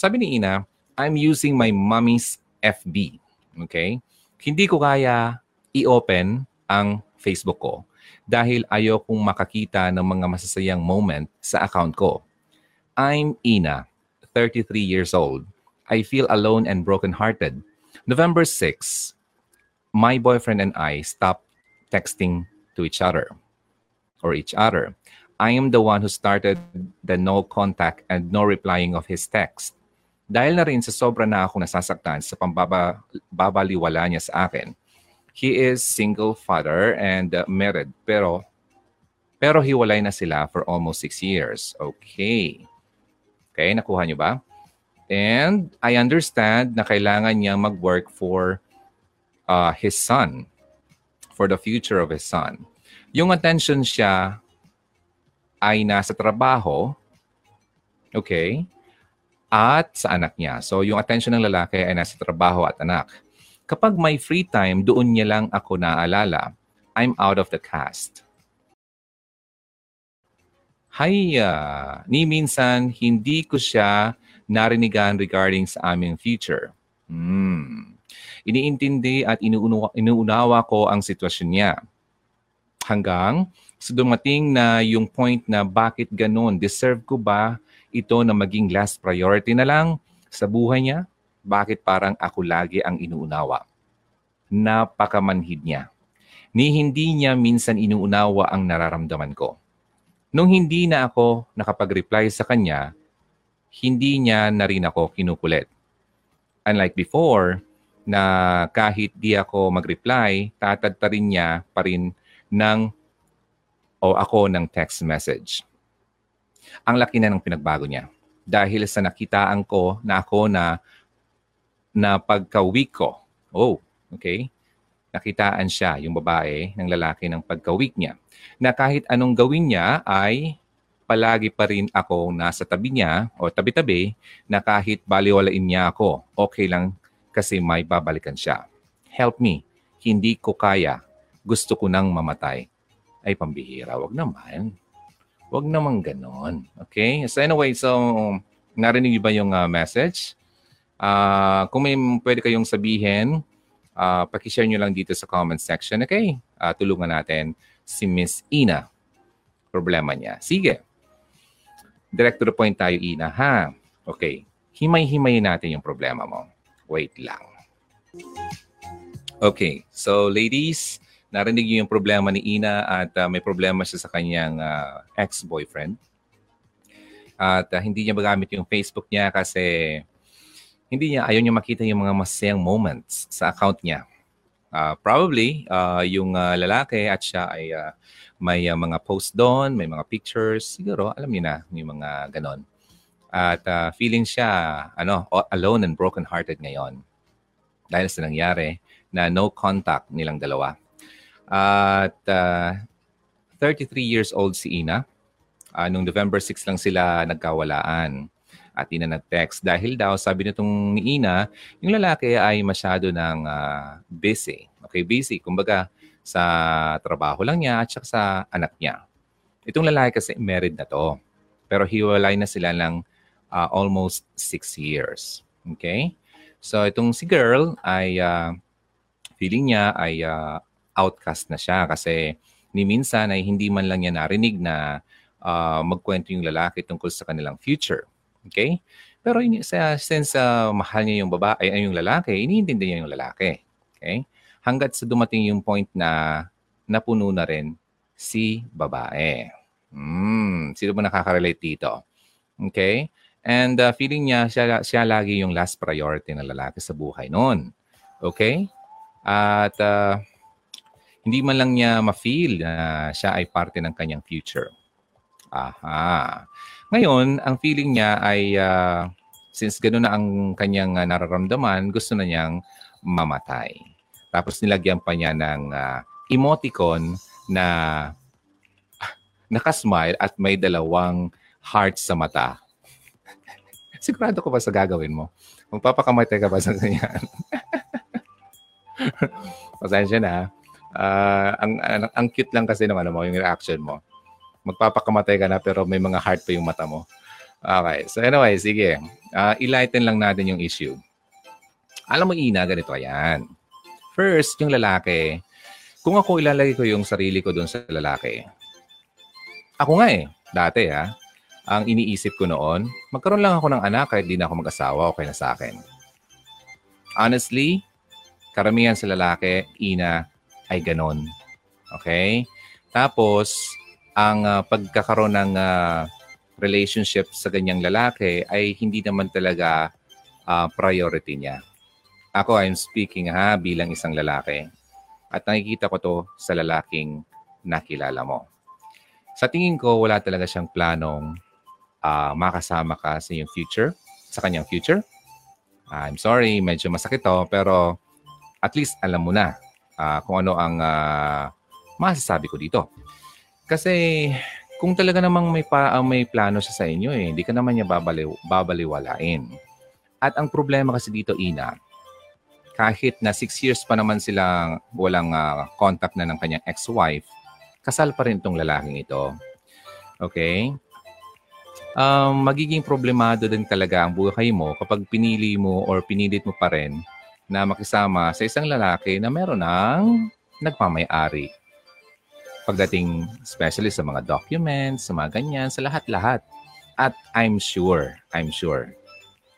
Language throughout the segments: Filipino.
Sabi ni Ina, I'm using my mommy's FB. Okay? Hindi ko kaya i-open ang Facebook ko dahil ayaw kong makakita ng mga masasayang moment sa account ko. I'm Ina, 33 years old. I feel alone and brokenhearted. November 6, my boyfriend and I stopped texting to each other or each other. I am the one who started the no contact and no replying of his text. Dahil na rin sa sobra na ako nasasaktan sa pambabaliwala niya sa akin. He is single father and uh, married pero pero hiwalay na sila for almost six years. Okay. Okay, nakuha niyo ba? And I understand na kailangan niya mag-work for uh, his son, for the future of his son. Yung attention siya ay nasa trabaho, okay, at sa anak niya. So yung attention ng lalaki ay nasa trabaho at anak. Kapag may free time, doon niya lang ako naalala. I'm out of the cast. Hay, uh, ni minsan hindi ko siya narinigan regarding sa aming future. Hmm. Iniintindi at inuunawa, inuunawa ko ang sitwasyon niya. Hanggang So dumating na yung point na bakit ganun? Deserve ko ba ito na maging last priority na lang sa buhay niya? Bakit parang ako lagi ang inuunawa? Napakamanhid niya. Ni hindi niya minsan inuunawa ang nararamdaman ko. Nung hindi na ako nakapag-reply sa kanya, hindi niya na rin ako kinukulit. Unlike before, na kahit di ako mag-reply, tatad pa rin niya pa rin ng o ako ng text message. Ang laki na ng pinagbago niya. Dahil sa nakitaan ko na ako na na pagka-week ko. Oh, okay? Nakitaan siya, yung babae, ng lalaki ng pagka-week niya. Na kahit anong gawin niya ay palagi pa rin ako nasa tabi niya o tabi-tabi na kahit baliwalain niya ako, okay lang kasi may babalikan siya. Help me. Hindi ko kaya. Gusto ko nang mamatay ay pambihira. Wag naman. Wag naman ganon. Okay? So anyway, so narinig ba yung uh, message? Uh, kung may pwede kayong sabihin, uh, pakishare nyo lang dito sa comment section. Okay? Uh, tulungan natin si Miss Ina. Problema niya. Sige. Direct to the point tayo, Ina. Ha? Okay. Himay-himayin natin yung problema mo. Wait lang. Okay. So, ladies, narinig niyo yung problema ni Ina at uh, may problema siya sa kanyang uh, ex-boyfriend. At uh, hindi niya magamit yung Facebook niya kasi hindi niya, ayaw niya makita yung mga masayang moments sa account niya. Uh, probably, uh, yung uh, lalaki at siya ay uh, may uh, mga post doon, may mga pictures. Siguro, alam niyo na, yung mga ganon. At uh, feeling siya ano, alone and broken-hearted ngayon dahil sa nangyari na no contact nilang dalawa. At uh, 33 years old si Ina. Uh, noong November 6 lang sila nagkawalaan. At Ina nag-text dahil daw sabi nitong ni Ina, yung lalaki ay masyado ng uh, busy. Okay, busy. Kumbaga sa trabaho lang niya at sa anak niya. Itong lalaki kasi married na to. Pero hiwalay na sila ng uh, almost 6 years. Okay? So itong si girl ay uh, feeling niya ay uh, outcast na siya kasi ni minsan ay hindi man lang niya narinig na uh, magkwento yung lalaki tungkol sa kanilang future. Okay? Pero in, sa, since uh, mahal niya yung babae ay yung lalaki, iniintindi niya yung lalaki. Okay? Hanggat sa dumating yung point na napuno na rin si babae. Hmm, sino ba nakaka-relate dito? Okay? And uh, feeling niya siya, siya lagi yung last priority ng lalaki sa buhay noon. Okay? At uh, hindi man lang niya ma-feel na siya ay parte ng kanyang future. Aha. Ngayon, ang feeling niya ay uh, since gano'n na ang kanyang uh, nararamdaman, gusto na niyang mamatay. Tapos nilagyan pa niya ng uh, emoticon na nakasmile at may dalawang heart sa mata. Sigurado ko ba sa gagawin mo? Magpapakamatay ka ba sa ganyan? Pasensya na. Uh, ang, ang, ang cute lang kasi ano mo, yung reaction mo. Magpapakamatay ka na pero may mga heart pa yung mata mo. Okay. So anyway, sige. Uh, i-lighten lang natin yung issue. Alam mo, Ina, ganito yan. First, yung lalaki, kung ako ilalagay ko yung sarili ko doon sa lalaki, ako nga eh, dati ha, ang iniisip ko noon, magkaroon lang ako ng anak kahit di na ako mag-asawa, okay na sa akin. Honestly, karamihan sa lalaki, ina, ay ganon. Okay? Tapos, ang uh, pagkakaroon ng uh, relationship sa ganyang lalaki ay hindi naman talaga uh, priority niya. Ako, I'm speaking ha, bilang isang lalaki. At nakikita ko to sa lalaking nakilala mo. Sa tingin ko, wala talaga siyang planong uh, makasama ka sa iyong future, sa kanyang future. I'm sorry, medyo masakit to, pero at least alam mo na uh, kung ano ang uh, masasabi ko dito. Kasi kung talaga namang may, pa, uh, may plano siya sa inyo, eh, hindi ka naman niya babaliw, babaliwalain. At ang problema kasi dito, Ina, kahit na six years pa naman silang walang uh, contact na ng kanyang ex-wife, kasal pa rin itong lalaking ito. Okay? Um, magiging problemado din talaga ang buhay mo kapag pinili mo or pinilit mo pa rin na makisama sa isang lalaki na meron ng nagmamay-ari. Pagdating especially sa mga documents, sa mga ganyan, sa lahat-lahat. At I'm sure, I'm sure,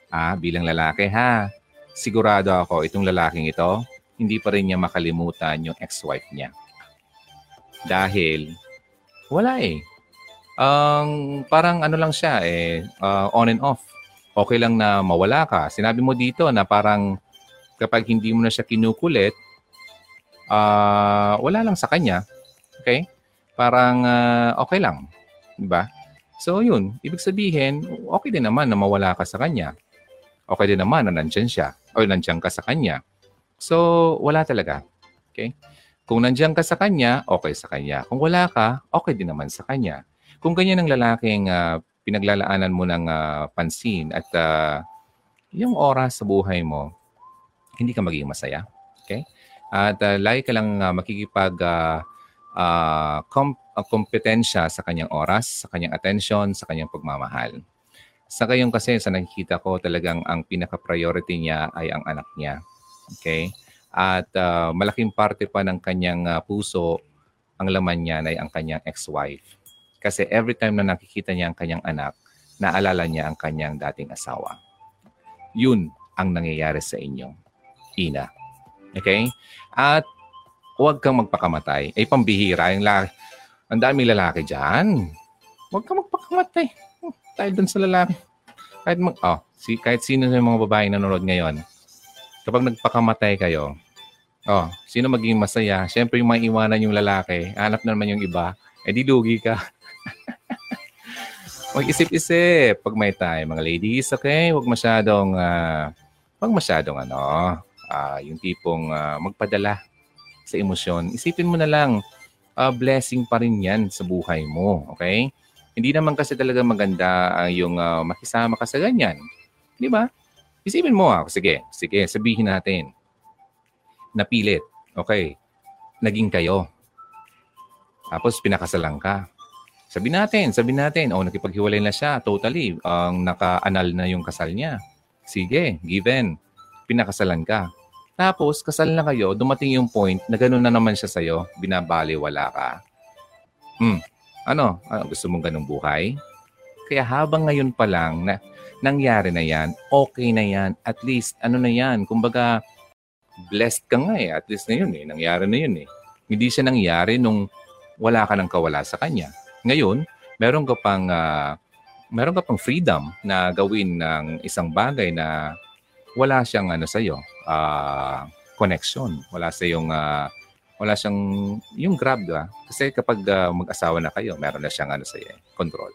ah, bilang lalaki ha, sigurado ako itong lalaking ito, hindi pa rin niya makalimutan yung ex-wife niya. Dahil, wala eh. Um, parang ano lang siya eh, uh, on and off. Okay lang na mawala ka. Sinabi mo dito na parang kapag hindi mo na siya kinukulit, uh, wala lang sa kanya. Okay? Parang uh, okay lang. Diba? So yun, ibig sabihin, okay din naman na mawala ka sa kanya. Okay din naman na nandyan siya o nandiyan ka sa kanya. So, wala talaga. Okay? Kung nandiyan ka sa kanya, okay sa kanya. Kung wala ka, okay din naman sa kanya. Kung ganyan ang lalaking uh, pinaglalaanan mo ng uh, pansin at uh, yung oras sa buhay mo, hindi ka magiging masaya. Okay? At uh, lagi ka lang uh, makikipag uh, uh, kom- uh, kompetensya sa kanyang oras, sa kanyang attention, sa kanyang pagmamahal. Sa ngayon kasi, sa nakikita ko, talagang ang pinaka-priority niya ay ang anak niya. Okay? At uh, malaking parte pa ng kanyang uh, puso, ang laman niya ay ang kanyang ex-wife. Kasi every time na nakikita niya ang kanyang anak, naalala niya ang kanyang dating asawa. Yun ang nangyayari sa inyo. Ina. Okay? At huwag kang magpakamatay. Ay, pambihira. Yung la- ang daming lalaki dyan. Huwag kang magpakamatay dahil dun sa lalaki. Kahit, mag, oh, si, kahit sino sa mga babae nanonood ngayon, kapag nagpakamatay kayo, oh, sino magiging masaya? Siyempre yung mga iwanan yung lalaki, hanap naman yung iba, eh di lugi ka. Mag-isip-isip pag may time, mga ladies, okay? Huwag masyadong, uh, huwag masyadong ano, uh, yung tipong uh, magpadala sa emosyon. Isipin mo na lang, uh, blessing pa rin yan sa buhay mo, okay? Hindi naman kasi talaga maganda uh, yung uh, makisama ka sa ganyan. Di ba? Isipin mo ah, sige, sige, sabihin natin. Napilit. Okay. Naging kayo. Tapos pinakasalan ka. Sabi natin, sabi natin, oh, nakipaghiwalay na siya, totally. Ang uh, naka-anal na yung kasal niya. Sige, given. Pinakasalan ka. Tapos, kasal na kayo, dumating yung point na gano'n na naman siya sa'yo, binabaliwala ka. Hmm, ano, ano gusto mong ganung buhay? Kaya habang ngayon pa lang na nangyari na yan, okay na yan, at least ano na yan, kumbaga blessed ka nga eh, at least na yun eh, nangyari na yun eh. Hindi siya nangyari nung wala ka ng kawala sa kanya. Ngayon, meron ka pang uh, meron ka pang freedom na gawin ng isang bagay na wala siyang ano sa iyo, uh, connection, wala sa yung uh, wala siyang, yung grab, ba? Kasi kapag uh, mag-asawa na kayo, meron na siyang ano sa'yo, control.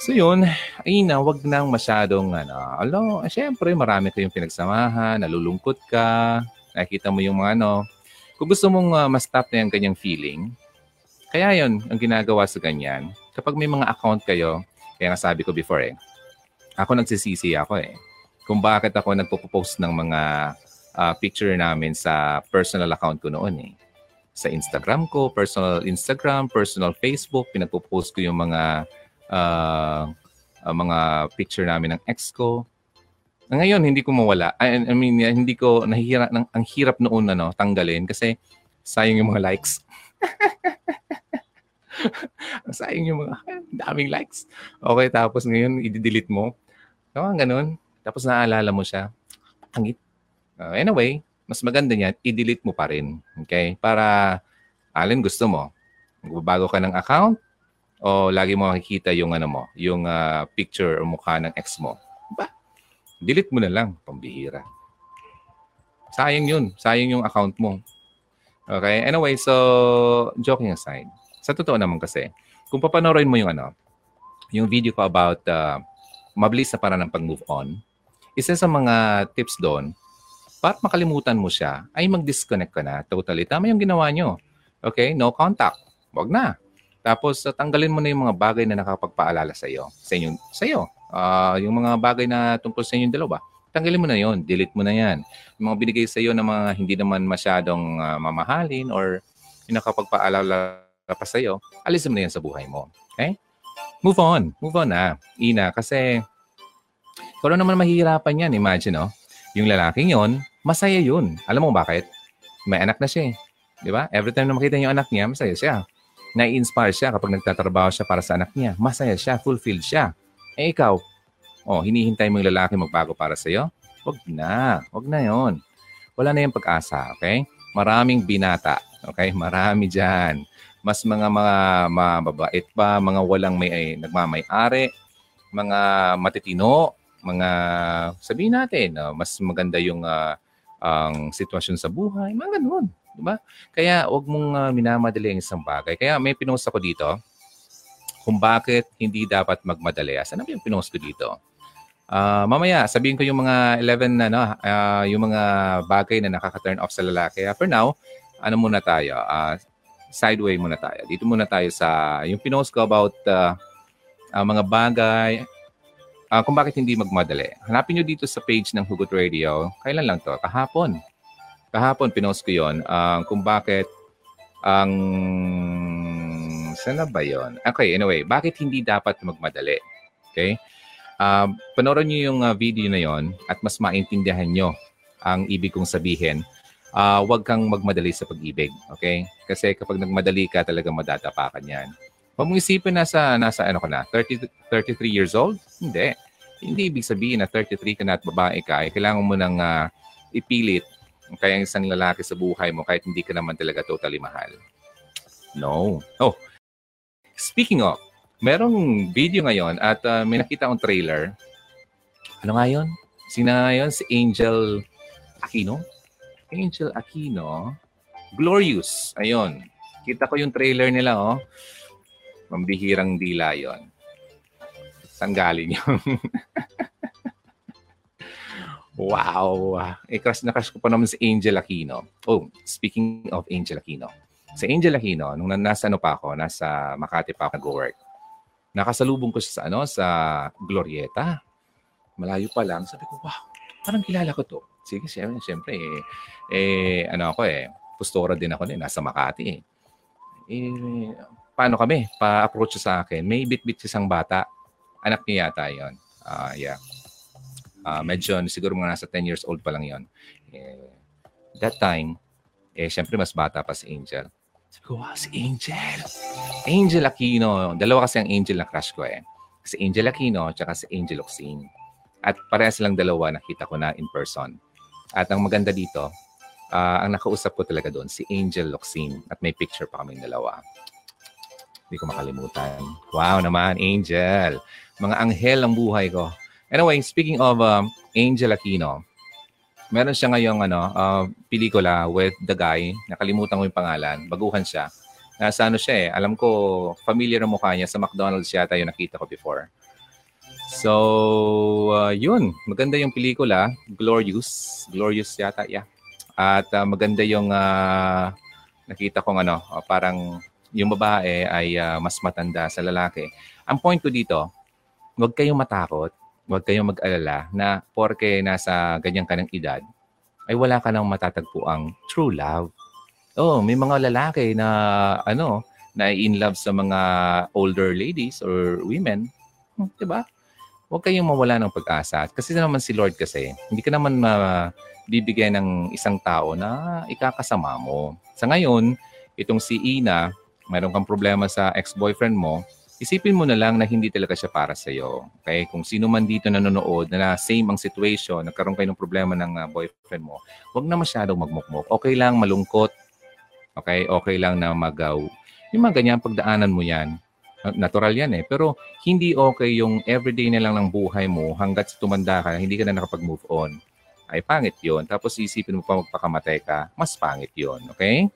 So yun, ay na, wag nang masyadong, ano, alo, syempre, marami kayong pinagsamahan, nalulungkot ka, nakikita mo yung mga ano, kung gusto mong uh, ma-stop na yung kanyang feeling, kaya yun, ang ginagawa sa ganyan, kapag may mga account kayo, kaya nga sabi ko before eh, ako nagsisisi ako eh, kung bakit ako nagpo-post ng mga uh, picture namin sa personal account ko noon eh. Sa Instagram ko, personal Instagram, personal Facebook, pinagpo-post ko yung mga uh, uh, mga picture namin ng ex ko. Ngayon, hindi ko mawala. I, I mean, hindi ko nahihirap, ang, ang hirap noon ano, tanggalin kasi sayang yung mga likes. sayang yung mga daming likes. Okay, tapos ngayon, i-delete mo. No, ganun. Tapos naalala mo siya. Pangit. Uh, anyway, mas maganda niyan, i-delete mo pa rin. Okay? Para, alin gusto mo? Magbabago ka ng account o lagi mo makikita yung ano mo, yung uh, picture o mukha ng ex mo. Ba? Delete mo na lang, pambihira. Sayang yun. Sayang yung account mo. Okay? Anyway, so, joking aside. Sa totoo naman kasi, kung papanoorin mo yung ano, yung video ko about uh, mabilis na para ng pag-move on, isa sa mga tips doon, para makalimutan mo siya, ay mag-disconnect ka na totally. Tama yung ginawa nyo. Okay? No contact. Wag na. Tapos, tanggalin mo na yung mga bagay na nakapagpaalala sa iyo. Sa inyo. Sa iyo. Uh, yung mga bagay na tungkol sa inyong dalawa. Tanggalin mo na yon, delete mo na yan. Yung mga binigay sa iyo na mga hindi naman masyadong uh, mamahalin or yung nakapagpaalala pa sa iyo, alisin mo na yan sa buhay mo. Okay? Move on. Move on na. Ina, kasi kung ano naman mahihirapan yan, imagine? Oh. Yung lalaking yon, masaya yun. Alam mo bakit? May anak na siya eh. Di ba? Every time na makita niyo anak niya, masaya siya. Na-inspire siya kapag nagtatrabaho siya para sa anak niya. Masaya siya, fulfilled siya. Eh ikaw, oh, hinihintay mo yung lalaki magbago para sa iyo? Wag na. Wag na yon. Wala na yung pag-asa, okay? Maraming binata, okay? Marami dyan. Mas mga mga mababait pa, mga walang may ay, nagmamay-ari, mga matitino, mga sabihin natin, uh, mas maganda yung uh, ang sitwasyon sa buhay, mga ganun. Di ba? Kaya wag mong uh, minamadali ang isang bagay. Kaya may pinost ako dito kung bakit hindi dapat magmadali. Saan na yung pinost ko dito? Uh, mamaya, sabihin ko yung mga 11 na, no, uh, yung mga bagay na nakaka-turn off sa lalaki. For now, ano muna tayo? Uh, sideway muna tayo. Dito muna tayo sa, yung pinost ko about uh, uh, mga bagay, uh, kung bakit hindi magmadali. Hanapin nyo dito sa page ng Hugot Radio. Kailan lang to? Kahapon. Kahapon, pinost ko yun. Uh, kung bakit ang... Sana ba yun? Okay, anyway. Bakit hindi dapat magmadali? Okay? Uh, panoorin nyo yung uh, video na yon at mas maintindihan nyo ang ibig kong sabihin. Uh, huwag kang magmadali sa pag-ibig. Okay? Kasi kapag nagmadali ka, talaga madatapakan yan. Huwag mong isipin nasa, nasa ano ka na, 30, 33 years old? Hindi. Hindi ibig sabihin na 33 ka na at babae ka, ay kailangan mo nang uh, ipilit kaya isang lalaki sa buhay mo kahit hindi ka naman talaga totally mahal. No. Oh, speaking of, merong video ngayon at uh, may nakita akong trailer. Ano nga yun? Sina yun? Si Angel Aquino? Angel Aquino. Glorious. Ayun. Kita ko yung trailer nila, oh. Mambihirang dila yon. Saan galing yun? wow. Eh, crush na crush ko pa naman si Angel Aquino. Oh, speaking of Angel Aquino. Si Angel Aquino, nung nasa ano pa ako, nasa Makati pa ako nag-work, nakasalubong ko siya sa ano, sa Glorieta. Malayo pa lang. Sabi ko, wow, parang kilala ko to. Sige, siyempre, siyempre eh, eh, ano ako eh, pustora din ako din, nasa Makati eh. Eh, paano kami, pa-approach sa akin, may bit-bit isang bata. Anak niya yata yon. Uh, ah, yeah. Uh, medyo siguro mga nasa 10 years old pa lang yon. Eh, that time, eh, syempre mas bata pa si Angel. Sabi ko, wow, si Angel. Angel Aquino. Dalawa kasi ang Angel na crush ko eh. Si Angel Aquino at si Angel Oxine. At parehas silang dalawa nakita ko na in person. At ang maganda dito, uh, ang nakausap ko talaga doon, si Angel Loxine. At may picture pa kaming dalawa. Hindi ko makalimutan. Wow naman, Angel. Mga anghel ang buhay ko. Anyway, speaking of um, Angel Aquino, meron siya ngayong ano, uh, pelikula with the guy, nakalimutan ko yung pangalan, baguhan siya. Nasa ano siya eh, alam ko, familiar ang mukha niya sa McDonald's yata yung nakita ko before. So, uh, yun. Maganda yung pelikula. Glorious. Glorious yata, yeah. At uh, maganda yung uh, nakita kong ano, uh, parang yung babae ay uh, mas matanda sa lalaki. Ang point ko dito, huwag kayong matakot, huwag kayong mag-alala na porke nasa ganyan ka ng edad, ay wala ka nang matatagpo ang true love. Oh, may mga lalaki na ano, na in love sa mga older ladies or women, hmm, 'di ba? huwag kayong mawala ng pag-asa. Kasi naman si Lord kasi, hindi ka naman mabibigay ng isang tao na ikakasama mo. Sa ngayon, itong si Ina, mayroon kang problema sa ex-boyfriend mo, isipin mo na lang na hindi talaga siya para sa iyo. Okay? Kung sino man dito nanonood na same ang situation, nagkaroon kayo ng problema ng uh, boyfriend mo, huwag na masyadong magmukmok. Okay lang malungkot. Okay? Okay lang na magaw. Yung mga ganyan, pagdaanan mo yan. Natural yan eh. Pero hindi okay yung everyday na lang ng buhay mo hanggat tumanda ka, hindi ka na nakapag-move on. Ay pangit yon Tapos isipin mo pa magpakamatay ka, mas pangit yon Okay?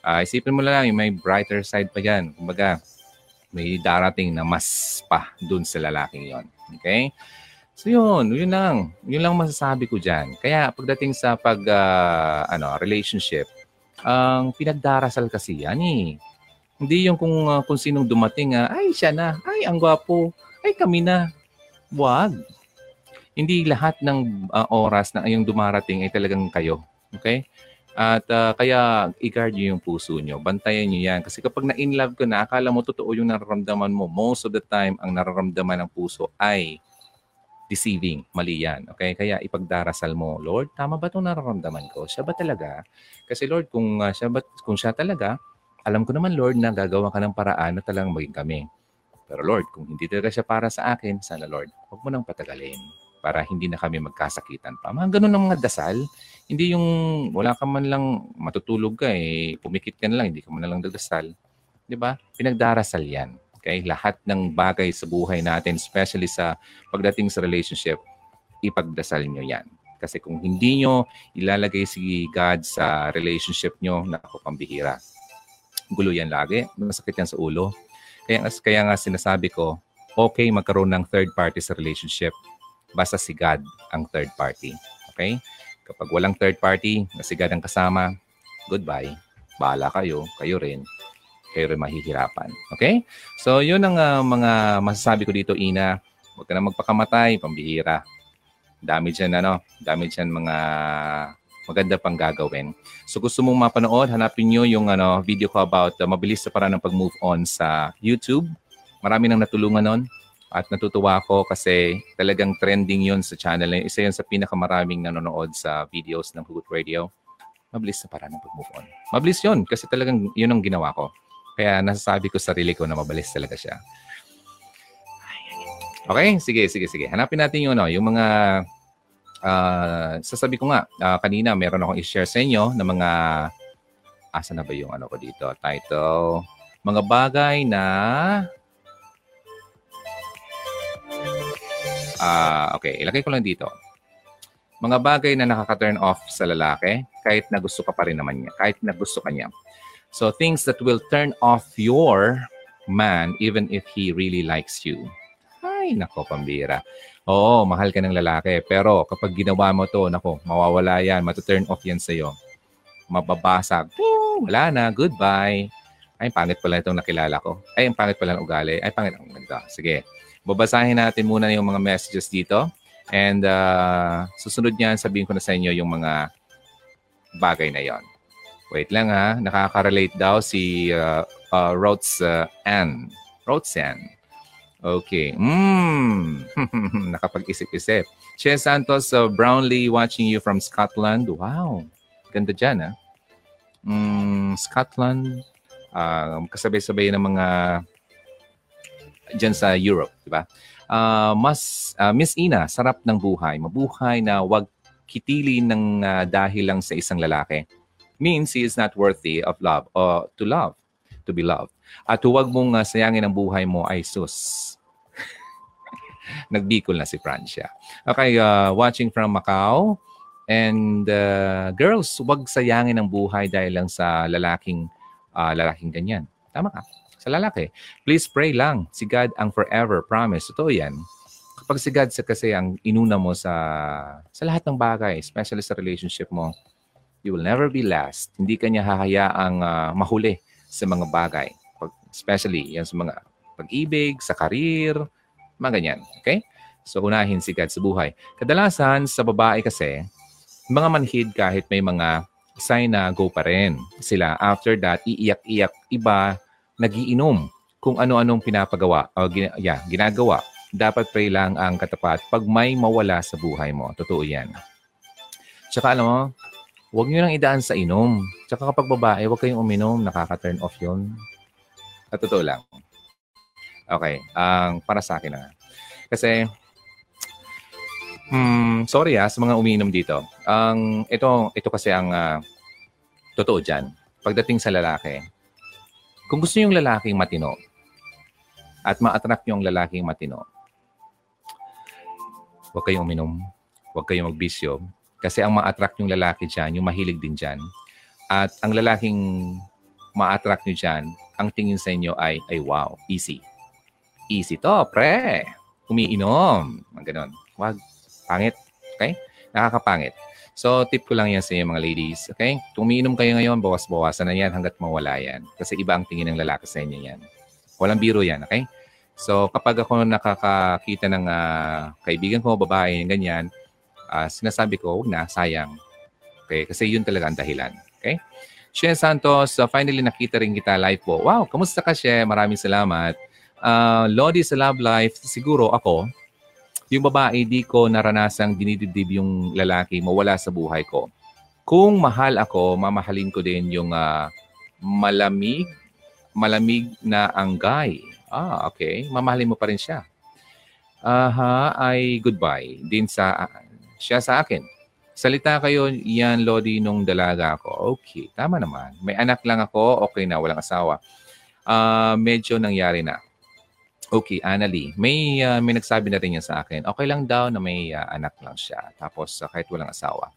Uh, isipin mo lang may brighter side pa yan. Kumbaga, may darating na mas pa dun sa lalaking yon. Okay? So yun, yun lang. Yun lang masasabi ko dyan. Kaya pagdating sa pag, uh, ano, relationship, ang uh, pinagdarasal kasi yan eh. Hindi yung kung, uh, kung sinong dumating, uh, ay siya na, ay ang gwapo, ay kami na. Wag. Hindi lahat ng uh, oras na yung dumarating ay talagang kayo. Okay? At uh, kaya i-guard nyo yung puso nyo. Bantayan nyo yan. Kasi kapag na-in love ka na, akala mo totoo yung nararamdaman mo. Most of the time, ang nararamdaman ng puso ay deceiving. Mali yan. Okay? Kaya ipagdarasal mo, Lord, tama ba itong nararamdaman ko? Siya ba talaga? Kasi Lord, kung, uh, siya, ba, kung siya talaga, alam ko naman, Lord, na gagawa ka ng paraan na talagang maging kami. Pero Lord, kung hindi talaga siya para sa akin, sana Lord, huwag mo nang patagalin para hindi na kami magkasakitan pa. Mga ganun ang mga dasal. Hindi yung wala ka man lang matutulog ka eh, pumikit ka na lang, hindi ka man lang dadasal. Di ba? Pinagdarasal yan. Okay? Lahat ng bagay sa buhay natin, especially sa pagdating sa relationship, ipagdasal nyo yan. Kasi kung hindi nyo ilalagay si God sa relationship nyo, naku, pambihira. Gulo yan lagi. Masakit yan sa ulo. Kaya, kaya nga sinasabi ko, okay magkaroon ng third party sa relationship basta si God ang third party. Okay? Kapag walang third party, na si God ang kasama, goodbye. Bahala kayo, kayo rin. Kayo rin mahihirapan. Okay? So, yun ang uh, mga masasabi ko dito, Ina. Huwag ka na magpakamatay, pambihira. Dami dyan, ano? Dami dyan mga maganda pang gagawin. So gusto mong mapanood, hanapin nyo yung ano, video ko about uh, mabilis sa paraan ng pag-move on sa YouTube. Marami nang natulungan nun. At natutuwa ako kasi talagang trending yun sa channel. Isa yun sa pinakamaraming nanonood sa videos ng Hugot Radio. Mabilis na para ng pag-move on. Mabilis yun kasi talagang yun ang ginawa ko. Kaya nasasabi ko sa sarili ko na mabilis talaga siya. Okay, sige, sige, sige. Hanapin natin yung, ano, yung mga uh, sasabi ko nga, uh, kanina meron akong i-share sa inyo ng mga, asa na ba yung ano ko dito? Title, mga bagay na Uh, okay, ilagay ko lang dito. Mga bagay na nakaka-turn off sa lalaki kahit na gusto ka pa rin naman niya, kahit na gusto ka niya. So things that will turn off your man even if he really likes you. Ay, nako, pambira. Oo, mahal ka ng lalaki. Pero kapag ginawa mo to, nako, mawawala yan. Matuturn off yan sa'yo. Mababasag. Ping, wala na. Goodbye. Ay, pangit pala itong nakilala ko. Ay, ang pangit pala ng ugali. Ay, pangit ang ganda. Sige. Babasahin natin muna yung mga messages dito. And uh, susunod niyan, sabihin ko na sa inyo yung mga bagay na yon. Wait lang ha. Nakaka-relate daw si uh, uh, Rots uh, Ann. Roxanne. Okay. Mm. Nakapag-isip-isip. Che Santos uh, Brownlee watching you from Scotland. Wow. Ganda dyan, ha? Mm, Scotland. Uh, kasabay-sabay ng mga dyan sa Europe, di ba? Uh, mas, uh, Miss Ina, sarap ng buhay. Mabuhay na wag kitili ng uh, dahil lang sa isang lalaki. Means he is not worthy of love or to love, to be loved. At huwag mong uh, sayangin ang buhay mo ay sus. Nagbikol na si Francia. Okay, uh, watching from Macau. And uh, girls, huwag sayangin ang buhay dahil lang sa lalaking uh, lalaking ganyan. Tama ka sa lalaki. Please pray lang. Si God ang forever promise. Totoo yan. Kapag si God sa kasi ang inuna mo sa sa lahat ng bagay, especially sa relationship mo, you will never be last. Hindi ka niya hahayaang uh, mahuli sa mga bagay. Especially yan sa mga pag-ibig, sa karir, mga ganyan. Okay? So unahin si God sa buhay. Kadalasan sa babae kasi, mga manhid kahit may mga sign na go pa rin sila. After that, iiyak-iyak iba nagiinom kung ano-anong pinapagawa o gina, yeah, ginagawa dapat pray lang ang katapat pag may mawala sa buhay mo. Totoo yan. Tsaka alam mo, huwag nyo lang idaan sa inom. Tsaka kapag babae, huwag kayong uminom. Nakaka-turn off yun. At totoo lang. Okay. Ang um, para sa akin na. Kasi, hmm, sorry ah, sa mga umiinom dito. Ang, ito, ito kasi ang uh, totoo dyan. Pagdating sa lalaki, kung gusto yung lalaking matino at ma-attract yung lalaking matino, huwag kayong uminom, huwag kayong magbisyo. Kasi ang ma-attract yung lalaki dyan, yung mahilig din dyan. At ang lalaking ma-attract nyo dyan, ang tingin sa inyo ay, ay wow, easy. Easy to, pre. Umiinom. Ang ganon. Huwag. Pangit. Okay? Nakakapangit. So, tip ko lang yan sa inyo mga ladies. Okay? Kung umiinom kayo ngayon, bawas-bawasan na yan hanggat mawala yan. Kasi iba ang tingin ng lalaki sa inyo yan. Walang biro yan. Okay? So, kapag ako nakakakita ng uh, kaibigan ko, babae, ganyan, uh, sinasabi ko, huwag na, sayang. Okay? Kasi yun talaga ang dahilan. Okay? Shen Santos, uh, finally nakita rin kita live po. Wow, kamusta ka, She? Maraming salamat. Uh, Lodi sa Love Life, siguro ako, yung babae, di ko naranasang dinidibdib yung lalaki mawala sa buhay ko. Kung mahal ako, mamahalin ko din yung uh, malamig, malamig na anggay. Ah, okay. Mamahalin mo pa rin siya. Aha, ay goodbye din sa uh, siya sa akin. Salita kayo yan, Lodi, nung dalaga ako. Okay, tama naman. May anak lang ako, okay na, walang asawa. Uh, medyo nangyari na. Okay, Annalie. May, uh, may nagsabi na rin yan sa akin. Okay lang daw na may uh, anak lang siya. Tapos uh, kahit walang asawa.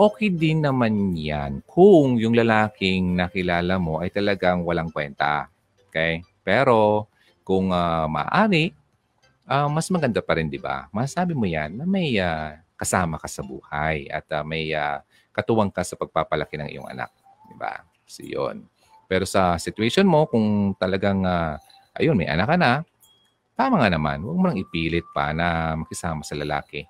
Okay din naman yan kung yung lalaking nakilala mo ay talagang walang kwenta. Okay? Pero kung uh, maaari, uh, mas maganda pa rin, di ba? Masabi mo yan na may uh, kasama ka sa buhay at uh, may uh, katuwang ka sa pagpapalaki ng iyong anak. Di ba? So, yun. Pero sa situation mo, kung talagang uh, ayun, may anak ka na, tama nga naman, huwag mo lang ipilit pa na makisama sa lalaki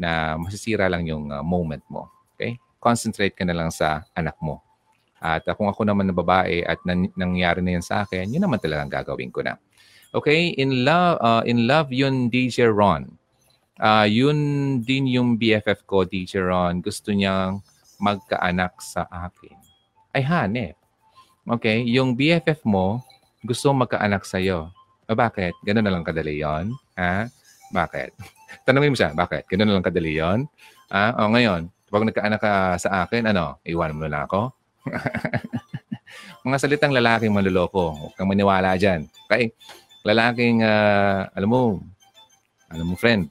na masisira lang yung uh, moment mo. Okay? Concentrate ka na lang sa anak mo. At uh, kung ako naman na babae at nan- nangyari na yan sa akin, yun naman talagang gagawin ko na. Okay? In love, uh, in love yun DJ Ron. Uh, yun din yung BFF ko, DJ Ron. Gusto niyang magkaanak sa akin. Ay, hanep. Okay? Yung BFF mo, gusto magkaanak sa'yo. O bakit? Ganun na lang kadali yon Ha? Bakit? Tanungin mo siya, bakit? Ganun na lang kadali yon Ha? O ngayon, pag nagkaanak ka sa akin, ano, iwan mo na ako? Mga salitang lalaking manluloko. Huwag kang maniwala dyan. Okay? Lalaking, uh, alam mo, alam mo, friend,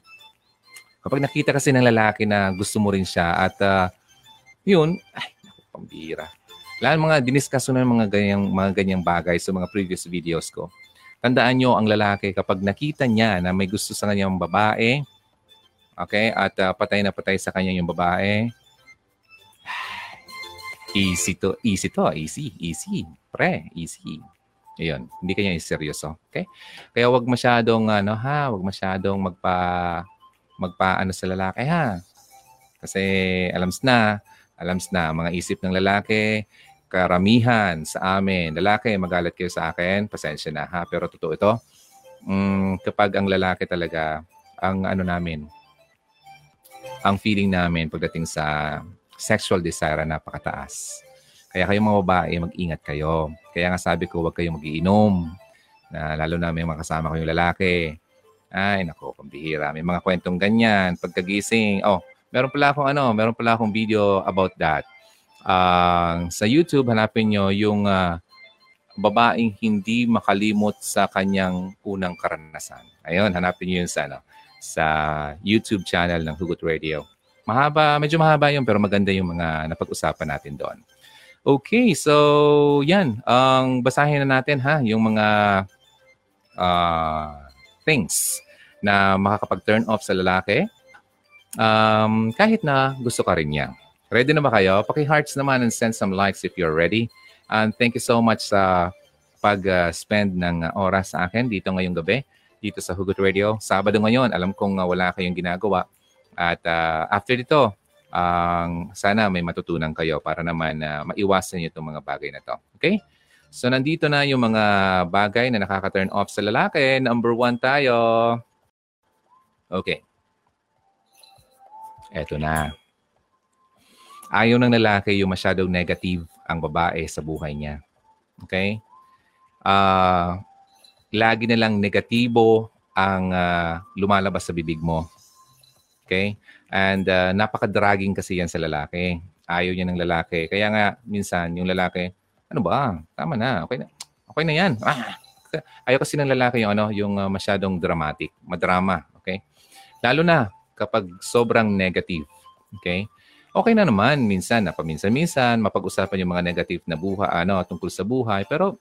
kapag nakita kasi ng lalaki na gusto mo rin siya at uh, yun, ay, naku, pambira. Lahat mga diniscuss ng mga ganyang, mga ganyang bagay sa mga previous videos ko. Tandaan nyo, ang lalaki, kapag nakita niya na may gusto sa kanyang babae, okay, at uh, patay na patay sa kanya yung babae, easy to, easy to, easy, easy, pre, easy. Ayun, hindi kanya seryoso, okay? Kaya wag masyadong ano ha, wag masyadong magpa magpaano sa lalaki ha. Kasi alams na, alams na mga isip ng lalaki, karamihan sa amin, lalaki, magalit kayo sa akin, pasensya na ha, pero totoo ito. Mm, kapag ang lalaki talaga, ang ano namin, ang feeling namin pagdating sa sexual desire napakataas. Kaya kayo mga babae, mag-ingat kayo. Kaya nga sabi ko, huwag kayong magiinom. Na, lalo na may mga kasama lalaki. Ay, nako, pambihira. May mga kwentong ganyan. Pagkagising, oh, meron pala akong ano, meron pala akong video about that uh, sa YouTube, hanapin nyo yung uh, babaeng hindi makalimot sa kanyang unang karanasan. Ayun, hanapin nyo yun sa, ano, sa YouTube channel ng Hugot Radio. Mahaba, medyo mahaba yun, pero maganda yung mga napag-usapan natin doon. Okay, so yan. Ang um, basahin na natin ha, yung mga uh, things na makakapag-turn off sa lalaki um, kahit na gusto ka rin niya. Ready na ba kayo? Paki-hearts naman and send some likes if you're ready. And thank you so much sa pag-spend ng oras sa akin dito ngayong gabi, dito sa Hugot Radio. Sabado ngayon, alam kong wala kayong ginagawa. At uh, after dito, ang uh, sana may matutunan kayo para naman uh, maiwasan niyo itong mga bagay na to. Okay? So nandito na yung mga bagay na nakaka-turn off sa lalaki. Number one tayo. Okay. Eto na. Ayaw ng lalaki yung masyadong negative ang babae sa buhay niya. Okay? Uh, lagi na lang negatibo ang uh, lumalabas sa bibig mo. Okay? And uh, napaka-dragging kasi yan sa lalaki. Ayaw niya ng lalaki. Kaya nga, minsan, yung lalaki, ano ba? Tama na. Okay na. Okay na yan. Ah, ayaw kasi ng lalaki yung, ano, yung uh, masyadong dramatic. Madrama. Okay? Lalo na kapag sobrang negative. Okay? Okay na naman minsan, na paminsan-minsan, mapag-usapan yung mga negative na buhay, ano, tungkol sa buhay. Pero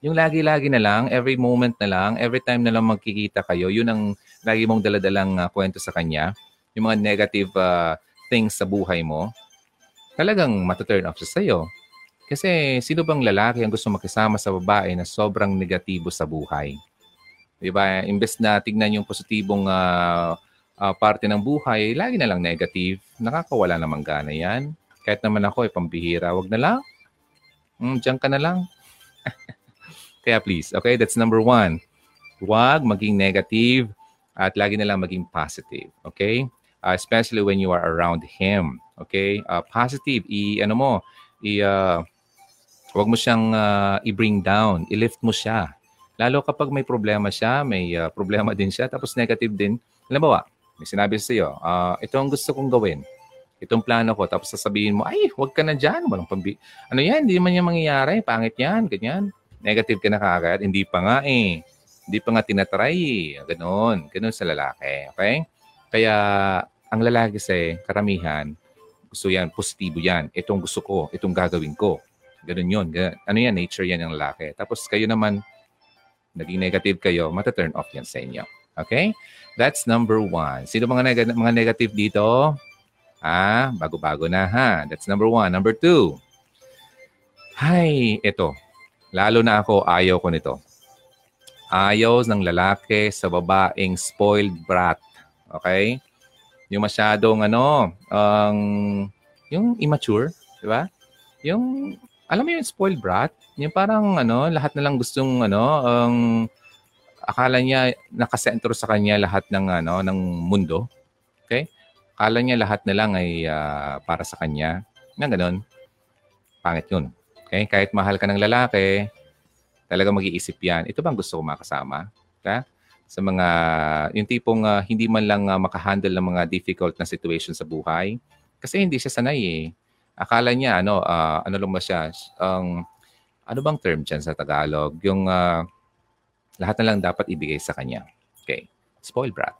yung lagi-lagi na lang, every moment na lang, every time na lang magkikita kayo, yun ang lagi mong daladalang uh, kwento sa kanya. Yung mga negative uh, things sa buhay mo, talagang matuturn off siya sa'yo. Kasi sino bang lalaki ang gusto makisama sa babae na sobrang negatibo sa buhay? Di ba? Imbes na tignan yung positibong uh, uh, parte ng buhay, lagi na lang negative. Nakakawala naman gana yan. Kahit naman ako, ay pambihira. Wag na lang. Mm, diyan ka na lang. Kaya please, okay, that's number one. Huwag maging negative at lagi na lang maging positive. Okay? Uh, especially when you are around him. Okay? Uh, positive. I, ano mo, i, uh, Huwag mo siyang uh, i-bring down, i-lift mo siya. Lalo kapag may problema siya, may uh, problema din siya, tapos negative din. Alam mo ba, may sinabi sa iyo, uh, ito ang gusto kong gawin. Itong plano ko. Tapos sasabihin mo, ay, huwag ka na dyan. Walang pambi... Ano yan? Hindi man yan mangyayari. Pangit yan. Ganyan. Negative ka na kagad. Hindi pa nga eh. Hindi pa nga tinatry eh. Ganon. Ganon sa lalaki. Okay? Kaya, ang lalaki kasi, karamihan, gusto yan, positibo yan. Itong gusto ko. Itong gagawin ko. Ganun yun. Ano yan? Nature yan ng lalaki. Tapos kayo naman, naging negative kayo, mata-turn off yan sa inyo. Okay? That's number one. Sino mga, neg- mga negative dito? Ah, bago-bago na ha. That's number one. Number two. Hay, ito. Lalo na ako, ayaw ko nito. Ayaw ng lalaki sa babaeng spoiled brat. Okay? Yung masyadong ano, um, yung immature, di ba? Yung alam mo yung spoiled brat? Yung parang ano, lahat na lang gustong ano, ang um, akala niya nakasentro sa kanya lahat ng ano ng mundo. Okay? Akala niya lahat na lang ay uh, para sa kanya. Nga ganun. Pangit yun. Okay? Kahit mahal ka ng lalaki, talaga mag-iisip yan. Ito bang gusto ko makasama? Okay? Sa mga, yung tipong uh, hindi man lang uh, makahandle ng mga difficult na situation sa buhay. Kasi hindi siya sanay eh akala niya ano uh, ano lang ba siya ang um, ano bang term diyan sa Tagalog yung uh, lahat na lang dapat ibigay sa kanya. Okay. Spoiled brat.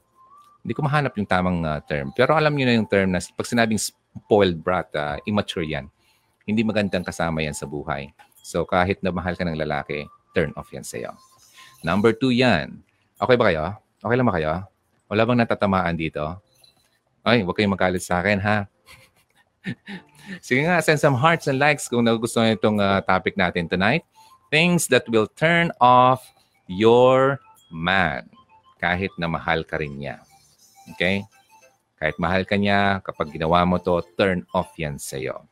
Hindi ko mahanap yung tamang uh, term. Pero alam niyo na yung term na pag sinabing spoiled brat uh, immature yan. Hindi magandang kasama yan sa buhay. So kahit na mahal ka ng lalaki turn off yan sa iyo number two yan. Okay ba kayo? Okay lang ba kayo? Wala bang natatamaan dito? Ay huwag kayong magalit sa akin ha? Sige nga, send some hearts and likes kung nagustuhan itong uh, topic natin tonight. Things that will turn off your man kahit na mahal ka rin niya. Okay? Kahit mahal ka niya, kapag ginawa mo to, turn off yan sa'yo.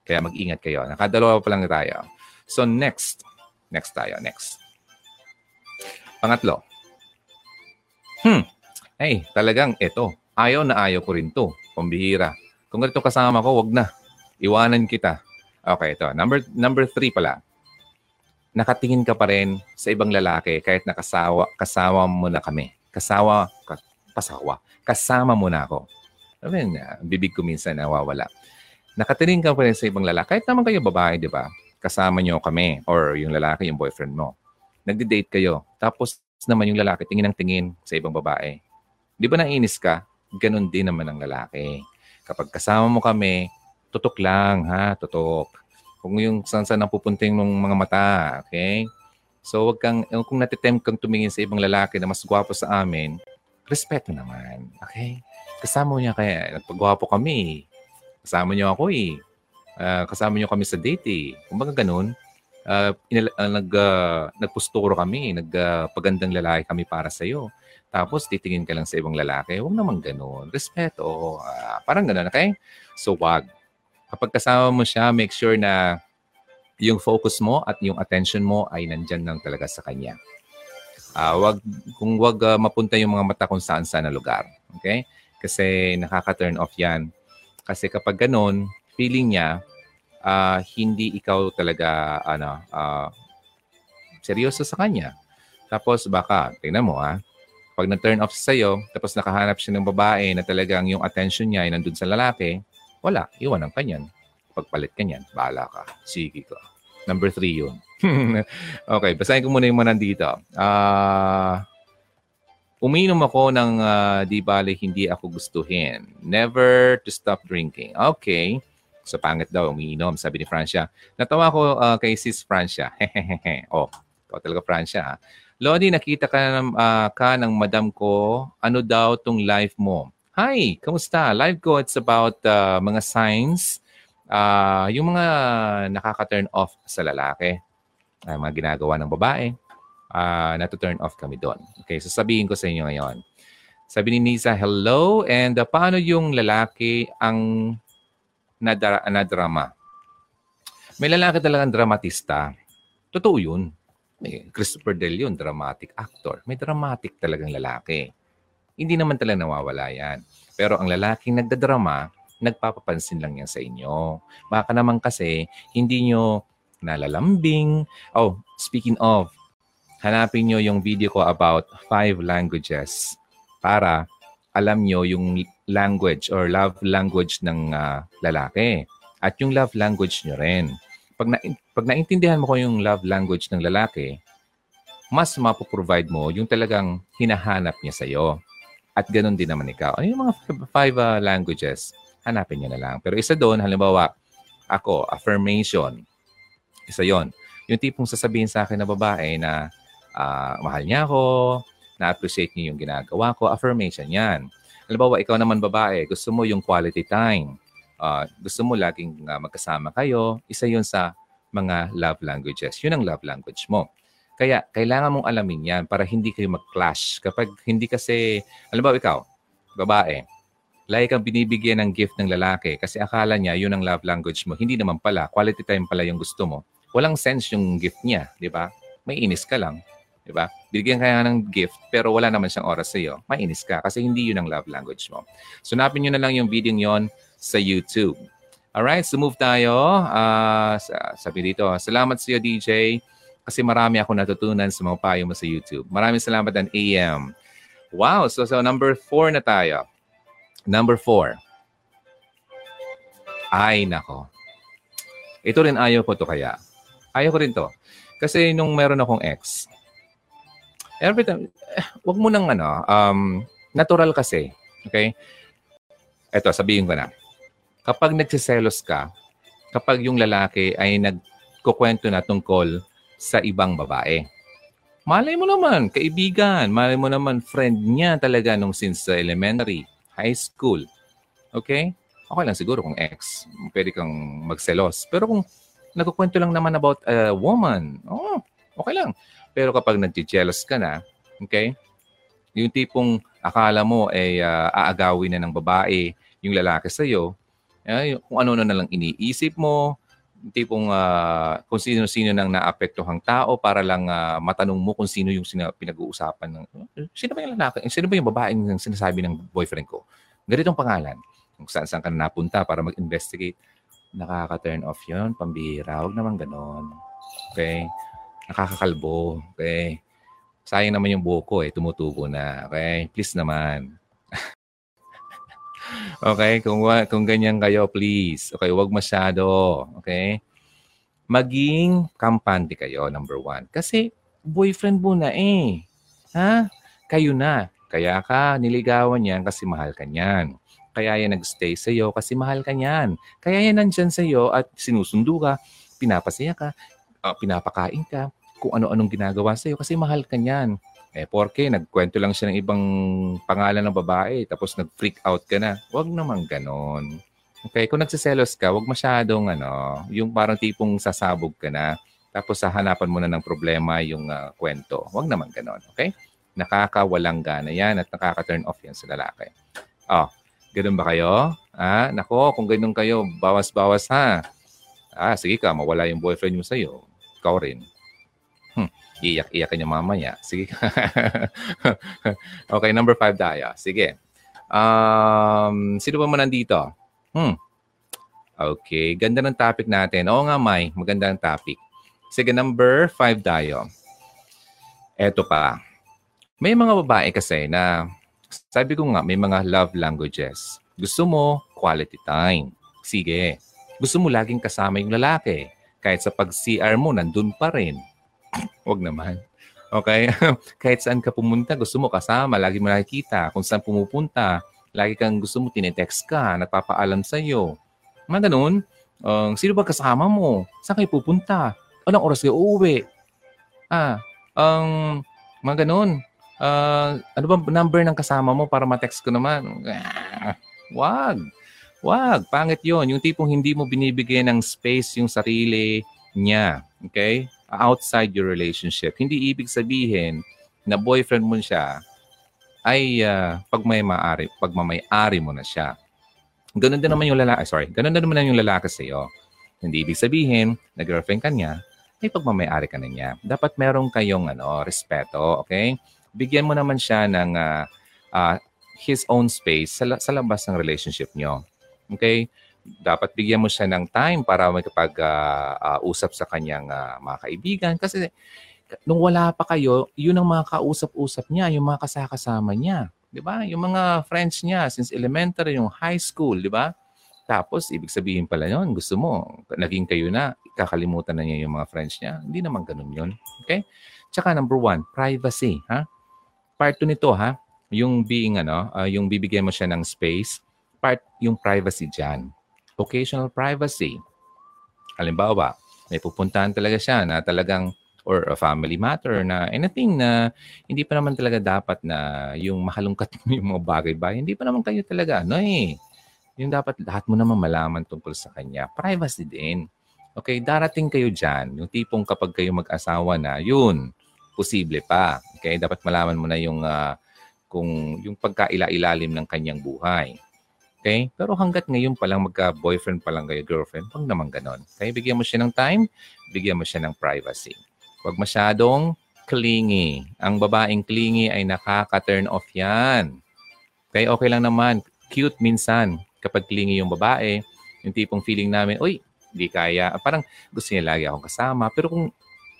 Kaya mag-ingat kayo. Nakadalawa pa lang tayo. So next. Next tayo. Next. Pangatlo. Hmm. Hey, talagang ito. Ayaw na ayaw ko rin to. Pambihira. Kung ganito kasama ko, wag na. Iwanan kita. Okay, ito. Number, number three pala. Nakatingin ka pa rin sa ibang lalaki kahit nakasawa, kasama mo na kami. Kasawa, pasawa. Kasama mo na ako. I mean, bibig ko minsan nawawala. Nakatingin ka pa rin sa ibang lalaki. Kahit naman kayo babae, di ba? Kasama nyo kami or yung lalaki, yung boyfriend mo. Nagde-date kayo. Tapos naman yung lalaki, tingin ng tingin sa ibang babae. Di ba nainis ka? Ganon din naman ang lalaki. Kapag kasama mo kami, tutok lang, ha? Tutok. Kung yung saan saan ang pupunting ng mga mata, okay? So, wag kang, kung natitempt kang tumingin sa ibang lalaki na mas gwapo sa amin, respeto naman, okay? Kasama niya kaya, nagpagwapo kami. Kasama niyo ako eh. Uh, kasama niyo kami sa date eh. Kung baga ganun, uh, inala, uh, nag, uh, nagpusturo kami, nagpagandang uh, lalaki kami para sa iyo. Tapos titingin ka lang sa ibang lalaki, huwag naman ganun. Respeto. Uh, parang ganun, okay? So, wag kapag kasama mo siya, make sure na yung focus mo at yung attention mo ay nandyan lang talaga sa kanya. Uh, wag, kung wag uh, mapunta yung mga mata kung saan saan na lugar. Okay? Kasi nakaka-turn off yan. Kasi kapag ganun, feeling niya, uh, hindi ikaw talaga, ano, uh, seryoso sa kanya. Tapos baka, tingnan mo ha, pag na-turn off sa sa'yo, tapos nakahanap siya ng babae na talagang yung attention niya ay nandun sa lalaki, wala, iwanan ka niyan. Pagpalit ka niyan, bahala ka. Sige ka. Number three yun. okay, basahin ko muna yung mga nandito. Ah... Uh, Uminom ako ng uh, di bale hindi ako gustuhin. Never to stop drinking. Okay. So pangit daw umiinom, sabi ni Francia. Natawa ko uh, kay Sis Francia. Hehehe. oh, ikaw talaga Francia. Ha? Lodi, nakita ka, ng, uh, ka ng madam ko. Ano daw tong live mo? Hi, kamusta? Live ko, it's about uh, mga signs. Uh, yung mga nakaka-turn off sa lalaki. Uh, mga ginagawa ng babae uh, na-turn off kami doon. Okay, so sabihin ko sa inyo ngayon. Sabi ni Nisa, hello, and uh, paano yung lalaki ang nadra- nadrama? May lalaki talagang dramatista. Totoo yun. May Christopher Del yun, dramatic actor. May dramatic talagang lalaki. Hindi naman talaga nawawala yan. Pero ang lalaking nagdadrama, nagpapapansin lang yan sa inyo. Baka naman kasi, hindi nyo nalalambing. Oh, speaking of, hanapin nyo yung video ko about five languages para alam nyo yung language or love language ng uh, lalaki at yung love language nyo rin. Pag, na, pag naintindihan mo ko yung love language ng lalaki, mas mapoprovide mo yung talagang hinahanap niya sa'yo. At ganun din naman ikaw. Ano yung mga five, uh, languages? Hanapin niya na lang. Pero isa doon, halimbawa, ako, affirmation. Isa yon Yung tipong sasabihin sa akin na babae na uh, mahal niya ako, na-appreciate niya yung ginagawa ko, affirmation yan. Halimbawa, ikaw naman babae, gusto mo yung quality time. Uh, gusto mo laging uh, magkasama kayo, isa yun sa mga love languages. Yun ang love language mo. Kaya kailangan mong alamin yan para hindi kayo mag-clash. Kapag hindi kasi, alam ba ikaw, babae, lagi kang binibigyan ng gift ng lalaki kasi akala niya yun ang love language mo. Hindi naman pala. Quality time pala yung gusto mo. Walang sense yung gift niya, di ba? May inis ka lang. Di ba? Bigyan ka ng gift pero wala naman siyang oras sa iyo. Mainis ka kasi hindi yun ang love language mo. Sunapin nyo na lang yung video yon sa YouTube. Alright, so move tayo. Uh, sabi dito, salamat sa iyo DJ kasi marami ako natutunan sa mga payo mo sa YouTube. Maraming salamat dan AM. Wow, so, so number four na tayo. Number four. Ay, nako. Ito rin ayaw ko to kaya. Ayaw ko rin to. Kasi nung meron akong ex, every time, eh, wag mo nang ano, um, natural kasi. Okay? Ito, sabihin ko na. Kapag nagsiselos ka, kapag yung lalaki ay nagkukwento na tungkol sa ibang babae, malay mo naman, kaibigan, malay mo naman, friend niya talaga nung since elementary, high school. Okay? Okay lang siguro kung ex. Pwede kang magselos. Pero kung nagkukwento lang naman about a woman, oh, okay lang. Pero kapag nag-jealous ka na, okay, yung tipong akala mo ay uh, aagawin na ng babae yung lalaki sa iyo, eh, kung ano na lang iniisip mo, tipong uh, kung sino-sino nang naapektuhang tao para lang uh, matanong mo kung sino yung sina- pinag-uusapan ng sino ba yung lalaki, sino ba yung babae yung sinasabi ng boyfriend ko. Ganitong pangalan. Kung saan saan ka napunta para mag-investigate. Nakaka-turn off yun. Pambihira. Huwag naman ganon. Okay? nakakakalbo. Okay? Sayang naman yung buko eh, tumutubo na. Okay? Please naman. Okay? Kung, kung ganyan kayo, please. Okay, wag masyado. Okay? Maging kampante kayo, number one. Kasi boyfriend mo na eh. Ha? Kayo na. Kaya ka niligawan yan kasi mahal ka niyan. Kaya yan nagstay sa iyo kasi mahal ka niyan. Kaya yan nandyan sa iyo at sinusundo ka, pinapasaya ka, uh, pinapakain ka, kung ano-anong ginagawa sa'yo kasi mahal ka niyan. Eh, porke nagkwento lang siya ng ibang pangalan ng babae tapos nag-freak out ka na. Huwag naman ganon. Okay, kung nagsiselos ka, huwag masyadong ano, yung parang tipong sasabog ka na tapos hahanapan mo na ng problema yung uh, kwento. Huwag naman ganon. Okay? Nakakawalang gana yan at nakaka-turn off yan sa lalaki. Oh, ganun ba kayo? Ah, nako, kung ganun kayo, bawas-bawas ha. Ah, sige ka, mawala yung boyfriend mo sa'yo. Ikaw rin. Hmm. Iyak-iyak niya mamaya. Sige. okay, number five tayo. Sige. Um, sino ba mo nandito? Hmm. Okay, ganda ng topic natin. Oo nga, May. Maganda ang topic. Sige, number five tayo. Eto pa. May mga babae kasi na, sabi ko nga, may mga love languages. Gusto mo, quality time. Sige. Gusto mo laging kasama yung lalaki. Kahit sa pag-CR mo, nandun pa rin. Huwag naman. Okay? Kahit saan ka pumunta, gusto mo kasama, lagi mo nakikita. Kung saan pumupunta, lagi kang gusto mo, tinetext ka, nagpapaalam sa'yo. Mga ganun. Um, sino ba kasama mo? Saan kayo pupunta? Anong oras kayo uuwi? Ah, um, mga ganun. Uh, ano ba number ng kasama mo para ma-text ko naman? Ah, wag. Wag. Pangit yon Yung tipong hindi mo binibigyan ng space yung sarili niya. Okay? Outside your relationship. Hindi ibig sabihin na boyfriend mo siya ay uh, pag may maari, pag mamay-ari mo na siya. Ganun din naman yung lalaki, sorry, ganun din naman yung lalaki sa iyo. Hindi ibig sabihin na girlfriend ka niya, ay pagmamayari ka na niya. Dapat meron kayong ano, respeto, okay? Bigyan mo naman siya ng uh, uh, his own space sa, sa labas ng relationship niyo. Okay? Dapat bigyan mo siya ng time para makipag-usap uh, uh, sa kanyang uh, mga kaibigan. Kasi nung wala pa kayo, yun ang mga kausap-usap niya, yung mga kasakasama niya. Di ba? Yung mga friends niya since elementary, yung high school, di ba? Tapos, ibig sabihin pala yun, gusto mo, naging kayo na, kakalimutan na niya yung mga friends niya. Hindi naman ganun yun. Okay? Tsaka number one, privacy. Ha? Part two nito, ha? Yung being, ano, uh, yung bibigyan mo siya ng space, part yung privacy dyan. Occasional privacy. Halimbawa, may pupuntahan talaga siya na talagang or a family matter na anything na hindi pa naman talaga dapat na yung mahalungkat mo yung mga bagay-bagay. Hindi pa naman kayo talaga, ano eh yung dapat lahat mo naman malaman tungkol sa kanya. Privacy din. Okay, darating kayo dyan. Yung tipong kapag kayo mag-asawa na, yun, posible pa. Okay, dapat malaman mo na yung, uh, kung, yung pagkaila-ilalim ng kanyang buhay. Okay? Pero hanggat ngayon pa lang magka-boyfriend pa lang kayo, girlfriend, wag naman ganon. Kaya bigyan mo siya ng time, bigyan mo siya ng privacy. Huwag masyadong clingy. Ang babaeng clingy ay nakaka-turn off yan. Okay, okay lang naman. Cute minsan kapag clingy yung babae, yung tipong feeling namin, uy, hindi kaya. Parang gusto niya lagi akong kasama. Pero kung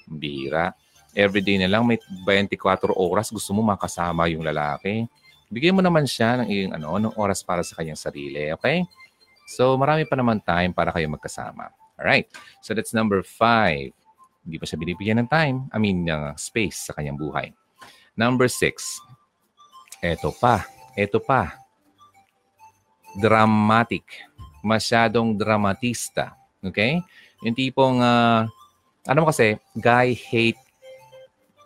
bira, everyday na lang, may 24 oras, gusto mo makasama yung lalaki. Bigyan mo naman siya ng iyong ano, ng oras para sa kanyang sarili. Okay? So, marami pa naman time para kayo magkasama. Alright. So, that's number five. Hindi pa siya binibigyan ng time. I mean, ng space sa kanyang buhay. Number six. Eto pa. Eto pa dramatic. Masyadong dramatista. Okay? Yung tipong, uh, ano mo kasi, guy hate,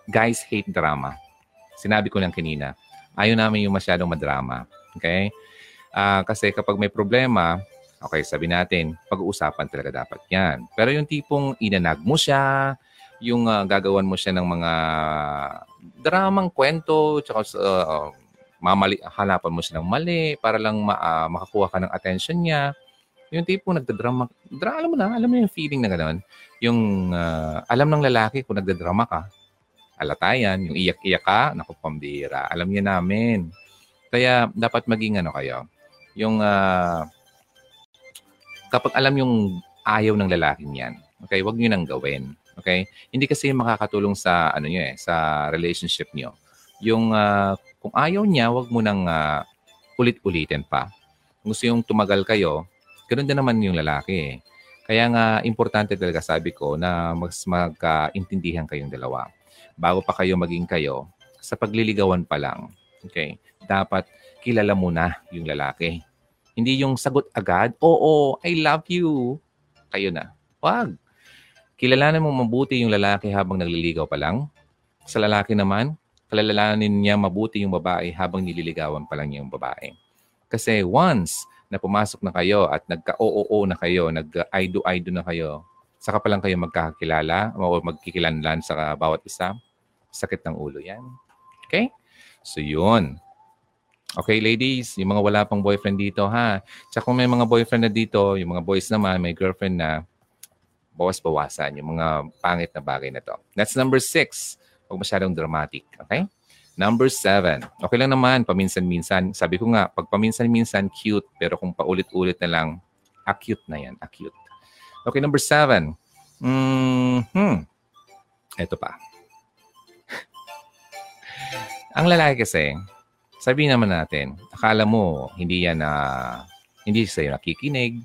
guys hate drama. Sinabi ko lang kanina. Ayaw namin yung masyadong madrama. Okay? Uh, kasi kapag may problema, okay, sabi natin, pag-uusapan talaga dapat yan. Pero yung tipong inanag mo siya, yung uh, gagawan mo siya ng mga dramang kwento, tsaka uh, mamali, hanapan mo siya ng mali para lang ma, uh, makakuha ka ng attention niya. Yung tipo nagdadrama, dra, alam mo na, alam mo yung feeling na gano'n. Yung uh, alam ng lalaki kung nagdadrama ka, alatayan, yung iyak-iyak ka, naku, pambira. Alam niya namin. Kaya dapat maging ano kayo, yung uh, kapag alam yung ayaw ng lalaki niyan, okay, wag niyo nang gawin. Okay? Hindi kasi makakatulong sa ano niyo eh, sa relationship niyo. Yung uh, kung ayaw niya, wag mo nang uh, ulit-ulitin pa. Kung gusto yung tumagal kayo, ganoon din naman yung lalaki. Eh. Kaya nga, importante talaga sabi ko na mas magkaintindihan kayong dalawa. Bago pa kayo maging kayo, sa pagliligawan pa lang, okay, dapat kilala mo na yung lalaki. Hindi yung sagot agad, oo, I love you. Kayo na. Wag. Kilalanin mo mabuti yung lalaki habang nagliligaw pa lang. Sa lalaki naman, kalalalanin niya mabuti yung babae habang nililigawan pa lang yung babae. Kasi once na pumasok na kayo at nagka-OOO na kayo, nag-aido-aido na kayo, saka pa lang kayo magkakilala o magkikilanlan sa bawat isa, sakit ng ulo yan. Okay? So yun. Okay, ladies, yung mga wala pang boyfriend dito, ha? Tsaka kung may mga boyfriend na dito, yung mga boys naman, may girlfriend na, bawas-bawasan yung mga pangit na bagay na to. That's number six Huwag masyadong dramatic. Okay? Number seven. Okay lang naman, paminsan-minsan. Sabi ko nga, pag paminsan-minsan, cute. Pero kung paulit-ulit na lang, acute na yan. Acute. Okay, number seven. Mm-hmm. Ito pa. Ang lalaki kasi, sabi naman natin, akala mo, hindi yan na, hindi sa'yo nakikinig.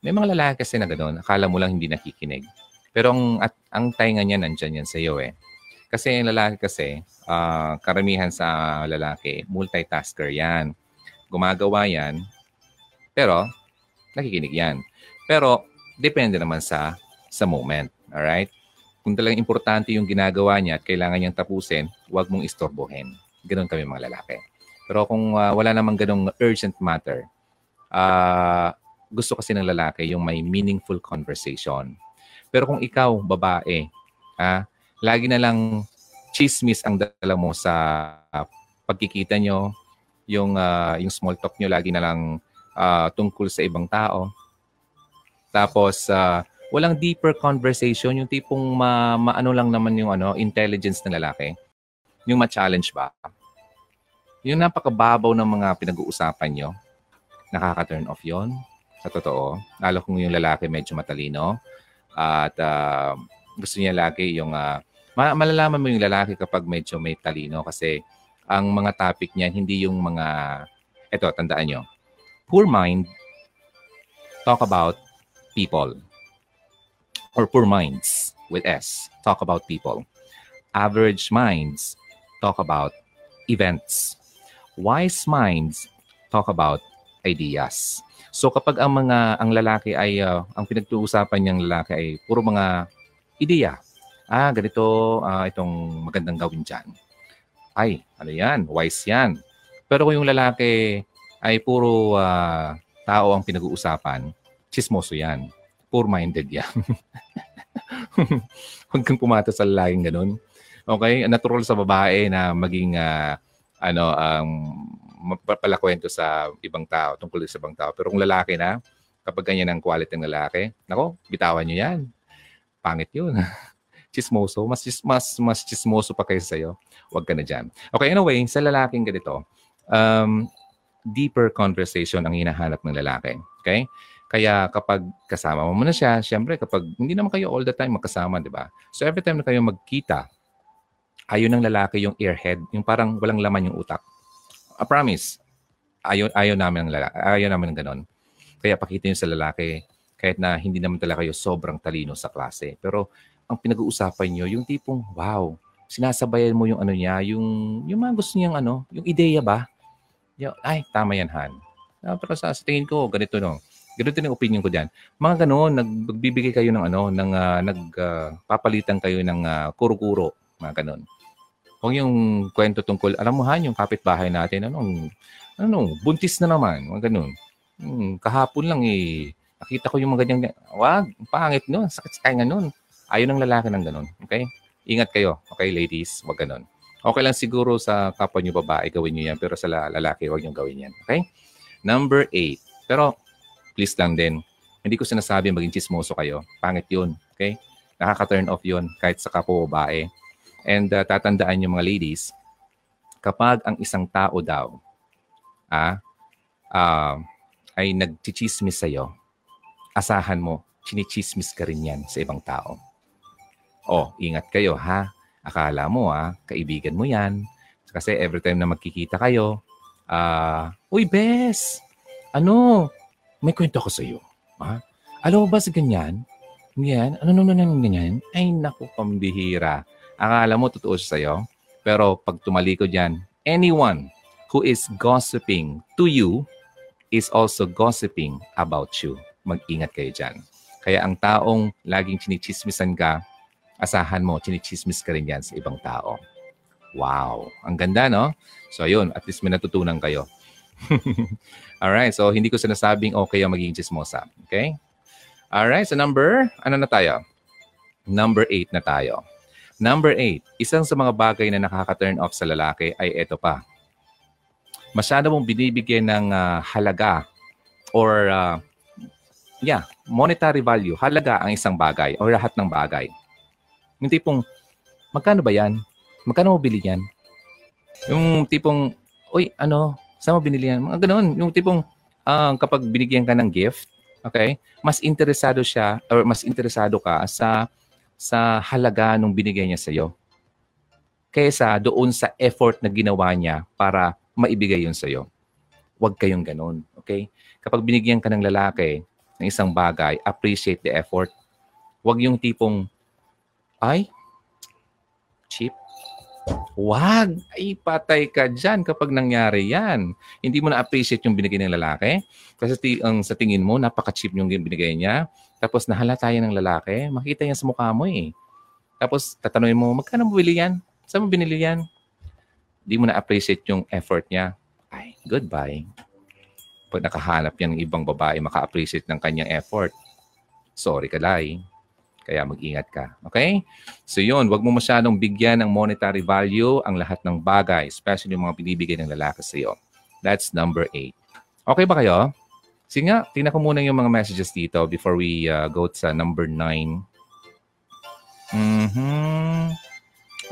May mga lalaki kasi na gano'n, akala mo lang hindi nakikinig. Pero ang, at, ang tainga niya nandyan yan sa'yo eh. Kasi yung lalaki kasi, uh, karamihan sa lalaki, multitasker yan. Gumagawa yan, pero nakikinig yan. Pero depende naman sa sa moment. Alright? Kung talagang importante yung ginagawa niya at kailangan niyang tapusin, huwag mong istorbohin. Ganon kami mga lalaki. Pero kung uh, wala namang ganong urgent matter, uh, gusto kasi ng lalaki yung may meaningful conversation. Pero kung ikaw, babae, ah, lagi na lang chismis ang dala mo sa pagkikita nyo, yung, uh, yung small talk nyo lagi na lang uh, tungkol sa ibang tao. Tapos, uh, walang deeper conversation, yung tipong ma, maano lang naman yung ano, intelligence ng lalaki. Yung ma-challenge ba? Yung napakababaw ng mga pinag-uusapan nyo, nakaka-turn off yon sa totoo. Lalo kung yung lalaki medyo matalino at uh, gusto niya lagi yung uh, ma- malalaman mo yung lalaki kapag medyo may talino kasi ang mga topic niyan hindi yung mga eto tandaan nyo poor mind talk about people or poor minds with S. Talk about people. Average minds talk about events. Wise minds talk about ideas. So kapag ang mga ang lalaki ay uh, ang pinag-uusapan niyang lalaki ay puro mga ideya ah, ganito, ah, itong magandang gawin dyan. Ay, ano yan, wise yan. Pero kung yung lalaki ay puro uh, tao ang pinag-uusapan, chismoso yan. Poor-minded yan. Huwag kang pumata sa lalaking ganun. Okay? Natural sa babae na maging uh, ano, um, mapalakwento sa ibang tao, tungkol sa ibang tao. Pero kung lalaki na, kapag ganyan ang quality ng lalaki, nako, bitawan nyo yan. Pangit yun. chismoso, mas, mas, mas chismoso pa kayo sa'yo, huwag ka na dyan. Okay, anyway, sa lalaking ganito, um, deeper conversation ang hinahanap ng lalaki. Okay? Kaya kapag kasama mo na siya, syempre kapag hindi naman kayo all the time magkasama, di ba? So every time na kayo magkita, ayaw ng lalaki yung airhead, yung parang walang laman yung utak. I promise, ayaw, ayaw namin ng lalaki, ayaw namin ng ganon. Kaya pakita nyo sa lalaki, kahit na hindi naman talaga kayo sobrang talino sa klase. Pero ang pinag-uusapan nyo, yung tipong, wow, sinasabayan mo yung ano niya, yung, yung mga gusto niyang ano, yung ideya ba? Ay, tama yan, Han. Uh, pero sa, sa tingin ko, ganito no. Ganito yung opinion ko diyan. Mga ganoon, nagbibigay kayo ng ano, ng uh, nagpapalitan uh, kayo ng uh, kuro-kuro, mga ganoon. Kung yung kwento tungkol, alam mo Han, yung kapitbahay natin, anong, ano, buntis na naman, mga ganoon. Hmm, kahapon lang eh, nakita ko yung mga ganyan, wag, pangit no, sakit sa kanya nun. Ayaw ng lalaki ng ganun. Okay? Ingat kayo. Okay, ladies? Huwag ganun. Okay lang siguro sa kapwa nyo babae, gawin nyo yan. Pero sa lalaki, huwag nyo gawin yan. Okay? Number eight. Pero, please lang din. Hindi ko sinasabi maging chismoso kayo. Pangit yun. Okay? Nakaka-turn off yun kahit sa kapwa babae. And uh, tatandaan nyo mga ladies, kapag ang isang tao daw ah, uh, ay nagchichismis sa'yo, asahan mo, chinichismis ka rin yan sa ibang tao. Oh, ingat kayo ha. Akala mo ha, kaibigan mo yan. Kasi every time na magkikita kayo, uh, Uy, Bes! Ano? May kwento ko sa iyo. Ha? Alam mo ba sa ganyan? Ganyan? Ano naman ano, ganyan? Ay, naku, pambihira. Akala mo totoo siya sa'yo. Pero pag tumalikod yan, anyone who is gossiping to you is also gossiping about you. Mag-ingat kayo dyan. Kaya ang taong laging chinichismisan ka, asahan mo, chinichismis ka rin yan sa ibang tao. Wow. Ang ganda, no? So, yun. At least may natutunan kayo. Alright. So, hindi ko sinasabing okay ang magiging chismosa. Okay? Alright. So, number, ano na tayo? Number eight na tayo. Number eight, isang sa mga bagay na nakaka-turn off sa lalaki ay ito pa. Masyado mong binibigyan ng uh, halaga or uh, yeah, monetary value, halaga ang isang bagay o lahat ng bagay. Yung tipong, magkano ba yan? Magkano mo bili yan? Yung tipong, uy, ano, saan mo binili yan? Mga ganun. Yung tipong, uh, kapag binigyan ka ng gift, okay, mas interesado siya or mas interesado ka sa sa halaga nung binigay niya sa iyo kaysa doon sa effort na ginawa niya para maibigay yun sa iyo. Huwag kayong ganun. Okay? Kapag binigyan ka ng lalaki ng isang bagay, appreciate the effort. Huwag yung tipong, ay, cheap. Wag! Ay, patay ka dyan kapag nangyari yan. Hindi mo na-appreciate yung binigay ng lalaki. Kasi ang sa tingin mo, napaka-cheap yung binigay niya. Tapos nahalata yan ng lalaki. Makita yan sa mukha mo eh. Tapos tatanungin mo, magkano mo bili yan? Saan mo binili yan? Hindi mo na-appreciate yung effort niya. Ay, goodbye. Pag nakahanap yan ng ibang babae, maka-appreciate ng kanyang effort. Sorry ka, Lai. Kaya mag-ingat ka. Okay? So yun, wag mo masyadong bigyan ng monetary value ang lahat ng bagay, especially yung mga binibigay ng lalaki sa iyo. That's number eight. Okay ba kayo? Sige nga, tingnan ko muna yung mga messages dito before we uh, go sa number nine. Mm-hmm.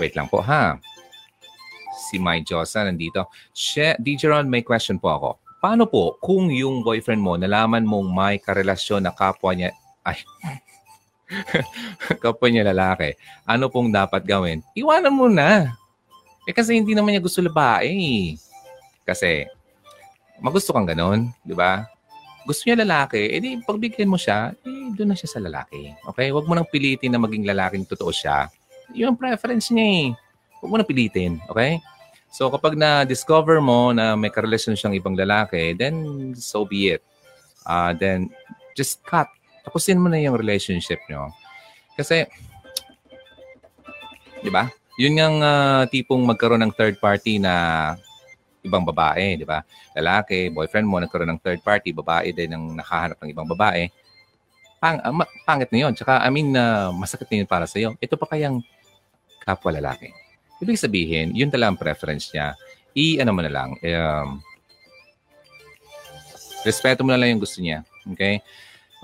Wait lang po ha. Si Mai Josa nandito. She, DJ Ron, may question po ako. Paano po kung yung boyfriend mo nalaman mong may karelasyon na kapwa niya... Ay, kapwa niya lalaki, ano pong dapat gawin? Iwanan mo na. Eh kasi hindi naman niya gusto babae. Kasi magusto kang ganon, di ba? Gusto niya lalaki, edi pagbigyan mo siya, eh doon na siya sa lalaki. Okay? Huwag mo nang pilitin na maging lalaking totoo siya. Yung preference niya eh. Huwag mo nang pilitin. Okay? So kapag na-discover mo na may karelasyon siyang ibang lalaki, then so be it. Uh, then just cut tapusin mo na yung relationship nyo. Kasi, di ba? Yun yung uh, tipong magkaroon ng third party na ibang babae, di ba? Lalaki, boyfriend mo, nagkaroon ng third party, babae din ang nakahanap ng ibang babae. Pang, uh, pangit na yun. Tsaka, I mean, uh, masakit na yun para sa'yo. Ito pa kayang kapwa lalaki. Ibig sabihin, yun talaga ang preference niya. I, ano mo na lang, um, respeto mo na lang yung gusto niya. Okay?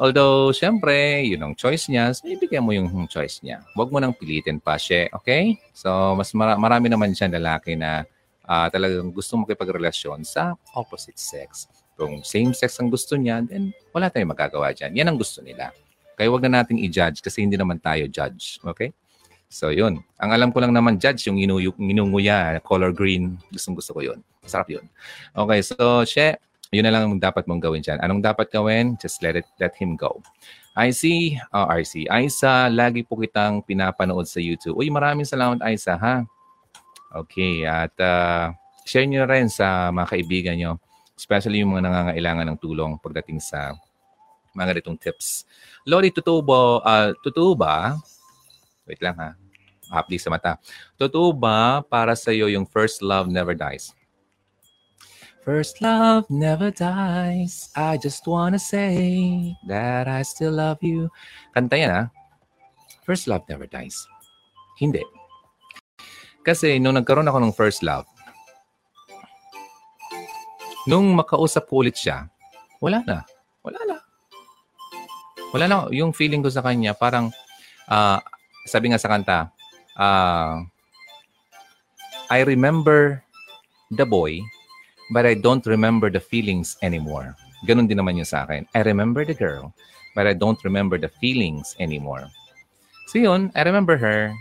Although, syempre, yun ang choice niya, so ibigay mo yung choice niya. Huwag mo nang pilitin pa siya, okay? So, mas mara- marami naman siya lalaki na uh, talagang gusto makipagrelasyon sa opposite sex. Kung same sex ang gusto niya, then wala tayong magagawa dyan. Yan ang gusto nila. Kaya wag na nating i-judge kasi hindi naman tayo judge. Okay? So, yun. Ang alam ko lang naman judge, yung inunguya, color green. Gustong gusto ko yun. Sarap yun. Okay, so, She, yun na lang ang dapat mong gawin dyan. Anong dapat gawin? Just let it, let him go. IC, oh, RC, Aisa, lagi po kitang pinapanood sa YouTube. Uy, maraming salamat, Aisa, ha? Okay, at uh, share nyo rin sa mga kaibigan nyo, especially yung mga nangangailangan ng tulong pagdating sa mga ganitong tips. Lori, totoo uh, totoo ba, wait lang ha, hapdi sa mata, totoo ba para sa iyo yung first love never dies? First love never dies. I just wanna say that I still love you. Kanta yan ha. First love never dies. Hindi. Kasi nung nagkaroon ako ng first love, nung makausap ko ulit siya, wala na. Wala na. Wala na. Yung feeling ko sa kanya, parang, uh, sabi nga sa kanta, uh, I remember the boy but I don't remember the feelings anymore. Ganun din naman yun sa akin. I remember the girl, but I don't remember the feelings anymore. So yun, I remember her.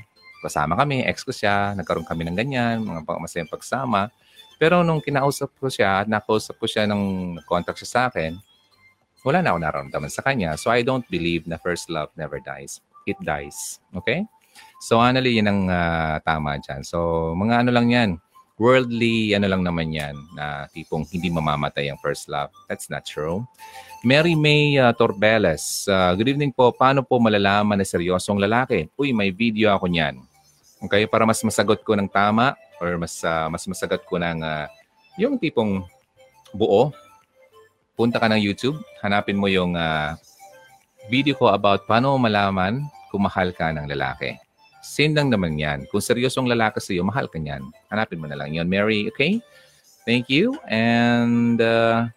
Kasama kami, ex ko siya, nagkaroon kami ng ganyan, mga masayang pagsama. Pero nung kinausap ko siya at nakausap ko siya nung contact siya sa akin, wala na ako nararamdaman sa kanya. So I don't believe na first love never dies. It dies. Okay? So Annalie, yun ang uh, tama dyan. So mga ano lang yan, worldly, ano lang naman yan, na tipong hindi mamamatay ang first love. That's not true. Mary May uh, Torbeles, uh, good evening po. Paano po malalaman na seryosong lalaki? Uy, may video ako niyan. Okay, para mas masagot ko ng tama or mas uh, mas masagot ko ng uh, yung tipong buo, punta ka ng YouTube, hanapin mo yung uh, video ko about paano malaman kung mahal ka ng lalaki. Same lang naman yan. Kung seryosong lalaki sa iyo, mahal ka niyan. Hanapin mo na lang yon Mary, okay? Thank you. And, uh,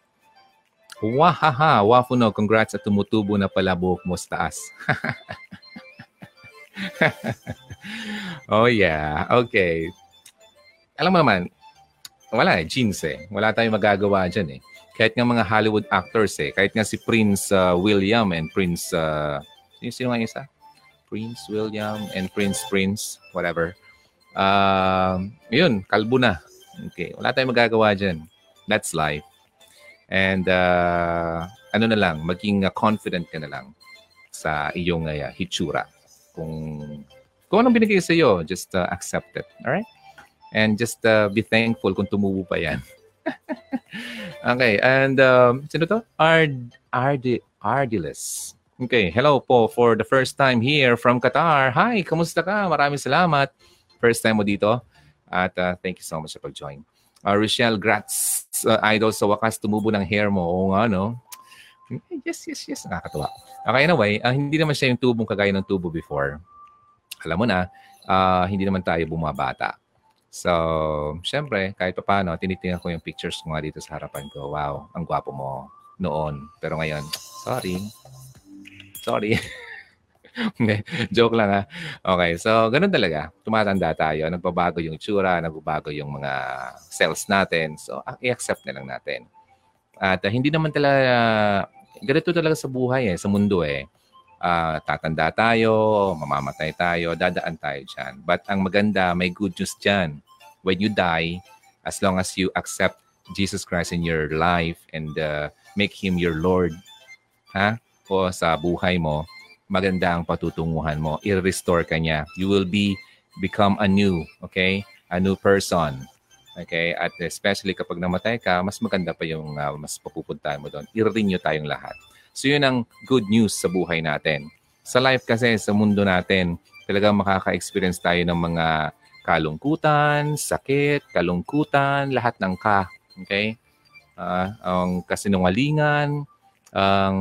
wahaha, wafuno, congrats at tumutubo na pala buhok mo sa taas. oh yeah, okay. alam mo naman, wala eh, genes eh. Wala tayong magagawa dyan eh. Kahit nga mga Hollywood actors eh. Kahit nga si Prince uh, William and Prince, uh, sino, sino nga isa? Prince William and Prince Prince, whatever. Uh, yun, kalbo na. Okay, wala tayong magagawa dyan. That's life. And uh, ano na lang, maging uh, confident ka na lang sa iyong uh, hitsura. Kung, kung anong binigay sa iyo, just uh, accept it. Alright? And just uh, be thankful kung tumubo pa yan. okay, and um, sino to? Ard, Ardi, Ardiles. Okay, hello po for the first time here from Qatar. Hi, kamusta ka? Maraming salamat. First time mo dito. At uh, thank you so much sa pag-join. Uh, Rochelle Gratz, uh, idol sa wakas, tumubo ng hair mo. Oo nga, no? Yes, yes, yes. Nakakatuwa. Okay, anyway, uh, hindi naman siya yung tubong kagaya ng tubo before. Alam mo na, uh, hindi naman tayo bumabata. So, syempre, kahit pa paano, tinitingnan ko yung pictures ko nga dito sa harapan ko. Wow, ang gwapo mo noon. Pero ngayon, sorry, Sorry. Joke lang ha. Okay, so ganun talaga. Tumatanda tayo, nagbabago yung tsura, nagbabago yung mga cells natin. So, i-accept na lang natin. At uh, hindi naman talaga, ganito talaga sa buhay eh, sa mundo eh. Uh, tatanda tayo, mamamatay tayo, dadaan tayo dyan. But ang maganda, may good news dyan. When you die, as long as you accept Jesus Christ in your life and uh, make Him your Lord, ha? O sa buhay mo, maganda ang patutunguhan mo. I-restore ka niya. You will be become a new, okay? A new person. Okay? At especially kapag namatay ka, mas maganda pa yung uh, mas papupuntahan mo doon. I-renew tayong lahat. So yun ang good news sa buhay natin. Sa life kasi, sa mundo natin, talagang makaka-experience tayo ng mga kalungkutan, sakit, kalungkutan, lahat ng ka. Okay? Uh, ang kasinungalingan, ang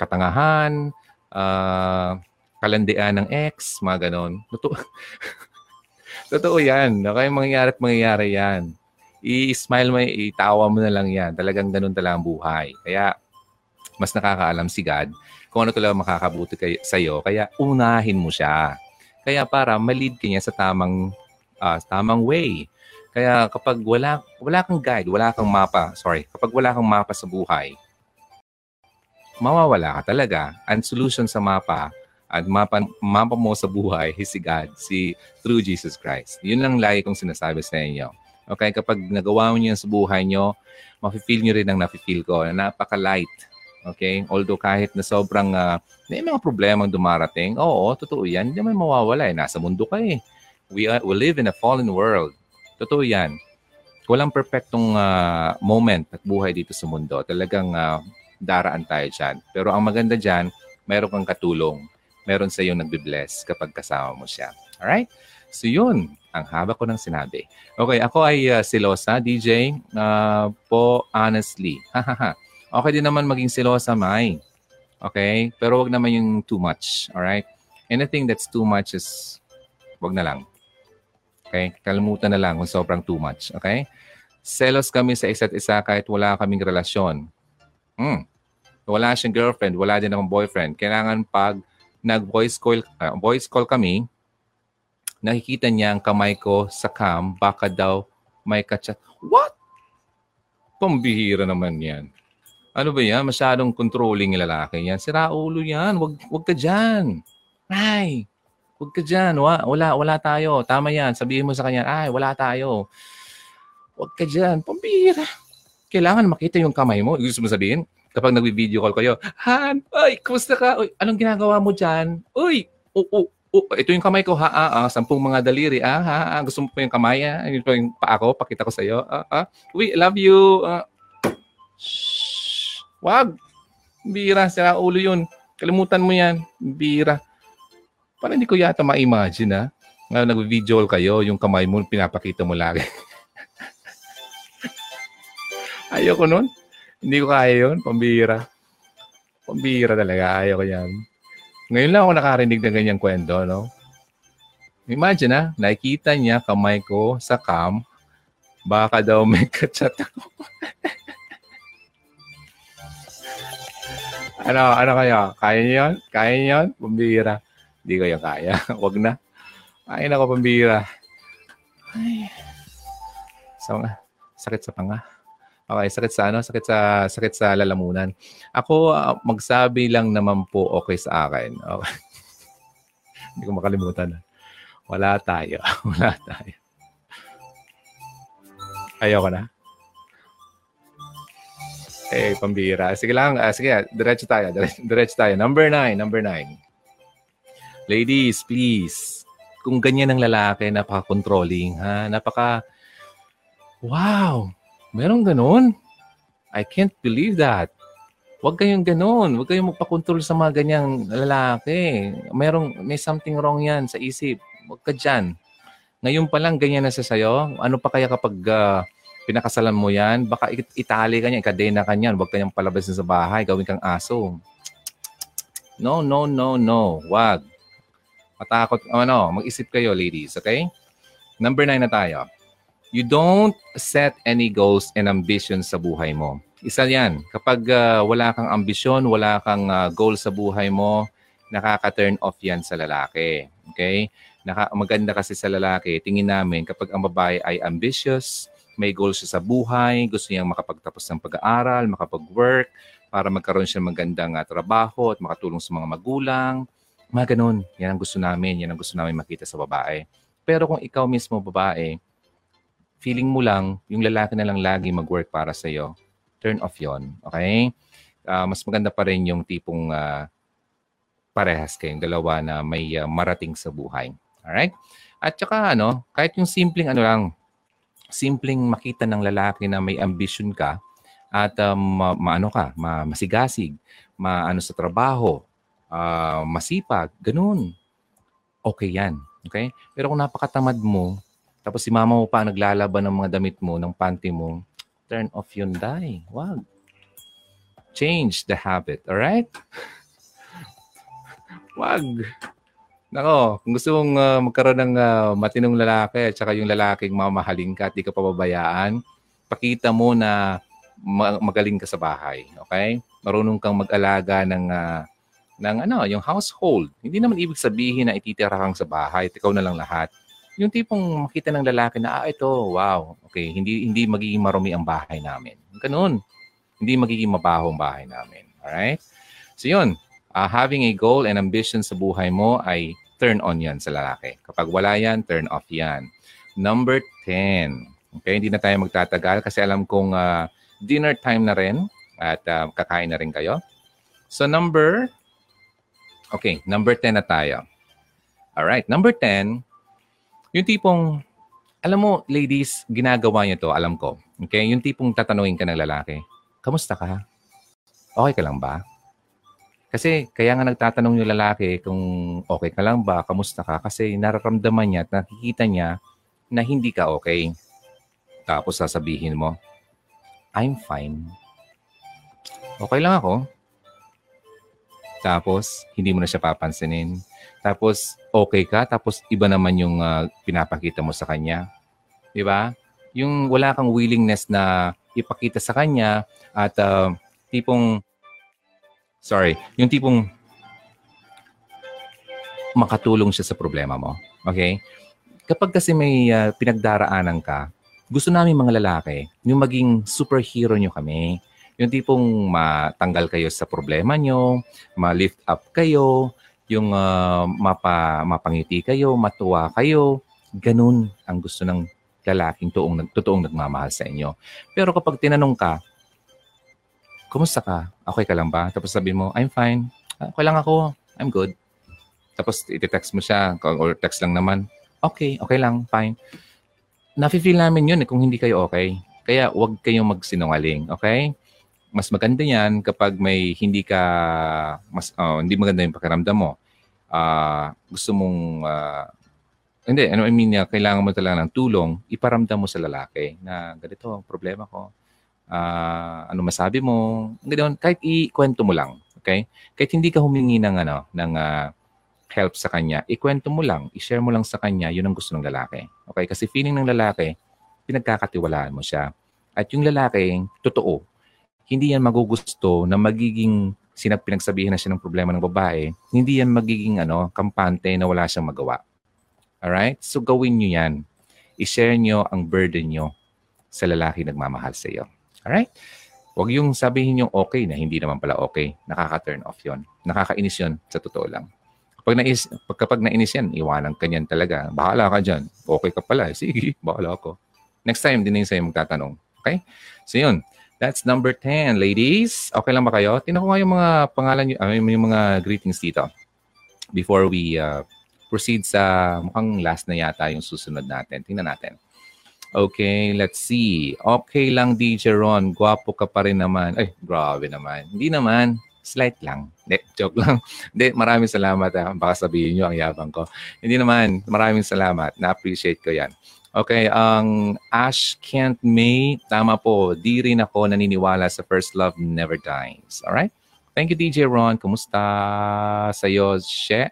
katangahan, uh, kalandian ng ex, mga ganon. Totoo, Totoo yan. Okay, mangyayari at mangyayari yan. I-smile mo, itawa mo na lang yan. Talagang ganun talaga ang buhay. Kaya, mas nakakaalam si God kung ano talaga makakabuti kay, sa iyo. Kaya, unahin mo siya. Kaya para malid ka niya sa tamang, uh, tamang way. Kaya kapag wala, wala kang guide, wala kang mapa, sorry, kapag wala kang mapa sa buhay, mawawala ka talaga. Ang solution sa mapa at mapa, mapa mo sa buhay is si God, si through Jesus Christ. Yun lang lagi kong sinasabi sa inyo. Okay, kapag nagawa mo niyan sa buhay nyo, mafe-feel nyo rin ang nafe-feel ko na napaka-light. Okay? Although kahit na sobrang uh, may mga problema dumarating, oo, totoo yan. Hindi naman mawawala eh. Nasa mundo ka eh. We, are, we live in a fallen world. Totoo yan. Walang perfectong uh, moment at buhay dito sa mundo. Talagang uh, daraan tayo dyan. Pero ang maganda dyan, mayroon kang katulong. Meron sa iyo nagbe-bless kapag kasama mo siya. Alright? So yun, ang haba ko ng sinabi. Okay, ako ay uh, silosa, DJ. Uh, ah, po, honestly. okay din naman maging silosa, May. Okay? Pero wag naman yung too much. Alright? Anything that's too much is, wag na lang. Okay? Kalimutan na lang kung sobrang too much. Okay? Selos kami sa isa't isa kahit wala kaming relasyon. Hmm wala siyang girlfriend, wala din akong boyfriend. Kailangan pag nag-voice call, uh, voice call kami, nakikita niya ang kamay ko sa cam, baka daw may kachat. What? Pambihira naman yan. Ano ba yan? Masyadong controlling lalaki yan. Sira ulo yan. Wag, wag ka dyan. Ay, wag ka dyan. Wala, wala, wala tayo. Tama yan. Sabihin mo sa kanya, ay, wala tayo. Wag ka dyan. Pambihira. Kailangan makita yung kamay mo. Gusto mo sabihin, kapag nagbi-video call kayo, Han, ay, kumusta ka? Uy, anong ginagawa mo dyan? Uy, oh, oh, oh, ito yung kamay ko, ha, ah, ah, sampung mga daliri, ah, ha, ah, gusto mo pa yung kamay, ah, ito yung paa ko, pakita ko sa'yo, ah, ah, uy, love you, ah, shh, wag, bira, sira ulo yun, kalimutan mo yan, bira. Parang hindi ko yata ma-imagine, ha, nga nag-video call kayo, yung kamay mo, pinapakita mo lagi. Ayoko nun. Hindi ko kaya yun. Pambira. Pambira talaga. Ayaw ko yan. Ngayon lang ako nakarinig ng ganyang kwento, no? Imagine na, nakikita niya kamay ko sa cam. Baka daw may kachat ako. ano, ano kayo? Kaya niyo yun? Kaya niyo yun? Pambira. Hindi ko yung kaya. Huwag na. Ay, nako, pambira. Ay. Mga, sakit sa panga. Okay, sakit sa ano? Sakit sa sakit sa lalamunan. Ako uh, magsabi lang naman po okay sa akin. Okay. Hindi ko makalimutan. Wala tayo. Wala tayo. Ayoko na. Eh, pambira. Sige lang. Uh, sige, diretso tayo. Diretso, tayo. Number nine. Number nine. Ladies, please. Kung ganyan ang lalaki, napaka-controlling, ha? Napaka, wow, meron ganun? I can't believe that. Huwag kayong ganun. Huwag kayong magpakontrol sa mga ganyang lalaki. Merong, may something wrong yan sa isip. Huwag ka dyan. Ngayon pa lang, ganyan na sa sayo. Ano pa kaya kapag uh, pinakasalan mo yan, baka itali ka niya, ikadena ka niyan, huwag kanyang palabasin sa bahay, gawin kang aso. No, no, no, no. Wag. Matakot, ano, mag-isip kayo, ladies, okay? Number nine na tayo. You don't set any goals and ambitions sa buhay mo. Isa yan. Kapag uh, wala kang ambisyon, wala kang uh, goal sa buhay mo, nakaka-turn off yan sa lalaki. Okay? Naka, maganda kasi sa lalaki, tingin namin kapag ang babae ay ambitious, may goal siya sa buhay, gusto niyang makapagtapos ng pag-aaral, makapag-work, para magkaroon siya magandang uh, trabaho at makatulong sa mga magulang. Mga ganun. Yan ang gusto namin. Yan ang gusto namin makita sa babae. Pero kung ikaw mismo babae, feeling mo lang, yung lalaki na lang lagi mag-work para sa iyo, turn off yon Okay? Uh, mas maganda pa rin yung tipong uh, parehas kayong dalawa na may uh, marating sa buhay. Alright? At saka ano, kahit yung simpleng ano lang, simpleng makita ng lalaki na may ambition ka at um, ma- maano ka, ma- masigasig, maano sa trabaho, uh, masipag, ganun. Okay yan. Okay? Pero kung napakatamad mo, tapos si mama mo pa naglalaban ng mga damit mo, ng panty mo, turn off yun, die. Wag. Change the habit. Alright? Wag. Nako, kung gusto mong uh, magkaroon ng uh, matinong lalaki at saka yung lalaking mamahalin ka at di ka pababayaan, pakita mo na magaling ka sa bahay. Okay? Marunong kang mag-alaga ng, uh, ng ano, yung household. Hindi naman ibig sabihin na ititira kang sa bahay ikaw na lang lahat. Yung tipong makita ng lalaki na, ah, ito, wow, okay, hindi, hindi magiging marumi ang bahay namin. Ganun. Hindi magiging mabaho ang bahay namin. Alright? So yun, uh, having a goal and ambition sa buhay mo ay turn on yan sa lalaki. Kapag wala yan, turn off yan. Number 10. Okay, hindi na tayo magtatagal kasi alam kong uh, dinner time na rin at uh, kakain na rin kayo. So number, okay, number 10 na tayo. Alright, number 10, yung tipong, alam mo, ladies, ginagawa niyo to, alam ko. Okay, yung tipong tatanungin ka ng lalaki, kamusta ka? Okay ka lang ba? Kasi kaya nga nagtatanong yung lalaki kung okay ka lang ba, kamusta ka, kasi nararamdaman niya at nakikita niya na hindi ka okay. Tapos sasabihin mo, I'm fine. Okay lang ako. Tapos, hindi mo na siya papansinin. Tapos, okay ka. Tapos, iba naman yung uh, pinapakita mo sa kanya. Di ba? Yung wala kang willingness na ipakita sa kanya at uh, tipong Sorry. Yung tipong makatulong siya sa problema mo. Okay? Kapag kasi may uh, pinagdaraanan ka, gusto namin mga lalaki, yung maging superhero nyo kami. Yung tipong matanggal kayo sa problema nyo, ma-lift up kayo, yung uh, mapa, mapangiti kayo, matuwa kayo. Ganun ang gusto ng lalaking toong, totoong nagmamahal sa inyo. Pero kapag tinanong ka, kumusta ka? Okay ka lang ba? Tapos sabi mo, I'm fine. Okay lang ako. I'm good. Tapos iti-text mo siya or text lang naman. Okay, okay lang, fine. Nafe-feel namin yun eh, kung hindi kayo okay. Kaya huwag kayong magsinungaling, okay? Mas maganda yan kapag may hindi ka, mas, oh, hindi maganda yung pakiramdam mo. Uh, gusto mong, uh, hindi, ano I mean, kailangan mo talaga ng tulong, iparamdam mo sa lalaki na ganito ang problema ko uh, ano masabi mo, ganoon, kahit ikwento mo lang, okay? Kahit hindi ka humingi ng ano, ng uh, help sa kanya, ikwento mo lang, i-share mo lang sa kanya, yun ang gusto ng lalaki. Okay? Kasi feeling ng lalaki, pinagkakatiwalaan mo siya. At yung lalaki, totoo, hindi yan magugusto na magiging sinag pinagsabihin na siya ng problema ng babae, hindi yan magiging ano, kampante na wala siyang magawa. Alright? So gawin nyo yan. I-share nyo ang burden nyo sa lalaki nagmamahal sa iyo. Alright? Huwag yung sabihin yung okay na hindi naman pala okay. Nakaka-turn off yon. Nakakainis yon sa totoo lang. Kapag nais, kapag nainis yan, iwanan ka niyan talaga. Bahala ka dyan. Okay ka pala. Sige, bahala ako. Next time, din na yung sa'yo magtatanong. Okay? So yun. That's number 10, ladies. Okay lang ba kayo? Tingnan ko nga yung mga pangalan, uh, yung mga greetings dito. Before we uh, proceed sa mukhang last na yata yung susunod natin. Tingnan natin. Okay, let's see. Okay lang, DJ Ron. Gwapo ka pa rin naman. Ay, grabe naman. Hindi naman. Slight lang. Hindi, joke lang. Hindi, maraming salamat. Ha. Ah. Baka sabihin nyo ang yabang ko. Hindi naman. Maraming salamat. Na-appreciate ko yan. Okay, ang Ash Kent May, tama po. Di rin ako naniniwala sa first love never dies. Alright? Thank you, DJ Ron. Kumusta sa'yo, She?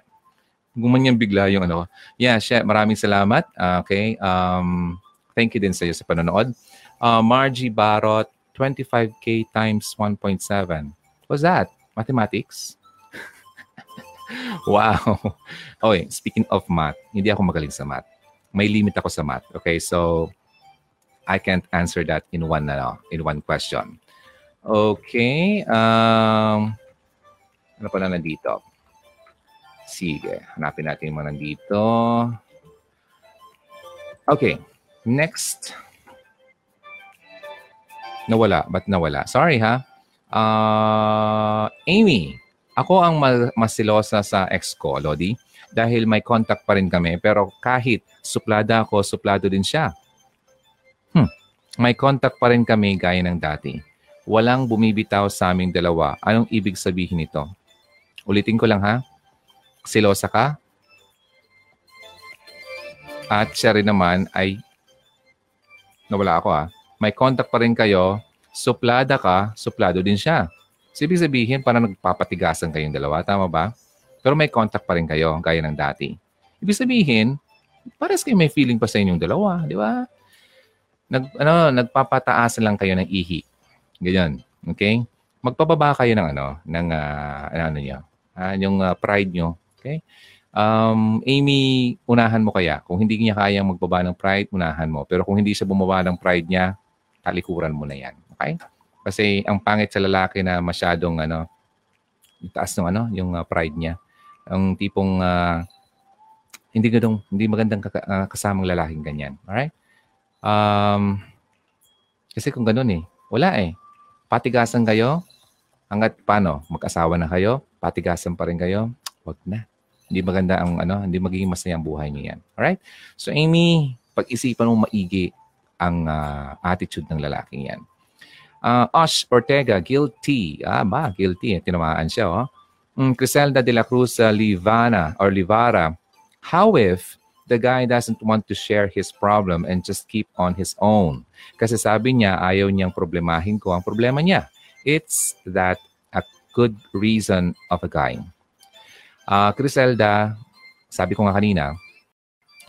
Gumanyan bigla yung ano. Yeah, She, maraming salamat. Okay. Um, Thank you din sa iyo sa panonood. Uh, Margie Barot, 25K times 1.7. What's that? Mathematics? wow. Okay, speaking of math, hindi ako magaling sa math. May limit ako sa math. Okay, so I can't answer that in one ano, in one question. Okay. Um, ano pala nandito? Sige, hanapin natin yung mga nandito. Okay. Next. Nawala. Ba't nawala? Sorry ha. Uh, Amy, ako ang masilosa sa ex ko, Lodi. Dahil may contact pa rin kami. Pero kahit suplada ako, suplado din siya. Hmm. May contact pa rin kami gaya ng dati. Walang bumibitaw sa aming dalawa. Anong ibig sabihin nito? Ulitin ko lang ha. Silosa ka? At siya rin naman ay nawala ako ah. May contact pa rin kayo, suplada ka, suplado din siya. So, ibig sabihin, parang nagpapatigasan kayong dalawa. Tama ba? Pero may contact pa rin kayo, gaya ng dati. Ibig sabihin, pares kayo may feeling pa sa inyong dalawa. Di ba? Nag, ano, nagpapataasan lang kayo ng ihi. Ganyan. Okay? Magpababa kayo ng ano, ng uh, ano niyo, uh, yung uh, pride nyo. Okay? Um, Amy, unahan mo kaya. Kung hindi niya kayang magbaba ng pride, unahan mo. Pero kung hindi siya bumaba ng pride niya, talikuran mo na yan. Okay? Kasi ang pangit sa lalaki na masyadong ano, taas ng ano, yung uh, pride niya. Ang tipong uh, hindi ganong, hindi magandang uh, kasamang lalaking ganyan. Alright? Um, kasi kung ganun eh, wala eh. Patigasan kayo, hanggat paano, mag-asawa na kayo, patigasan pa rin kayo, wag na. Hindi maganda ang ano, hindi magiging masaya ang buhay niyo yan. Alright? So Amy, pag-isipan mo maigi ang uh, attitude ng lalaking yan. Uh, Osh Ortega, guilty. Ah, ba, guilty. Tinamaan siya, oh. Mm, Criselda de la Cruz uh, Livana or Livara. How if the guy doesn't want to share his problem and just keep on his own? Kasi sabi niya, ayaw niyang problemahin ko ang problema niya. It's that a good reason of a guy. Uh, Criselda, sabi ko nga kanina,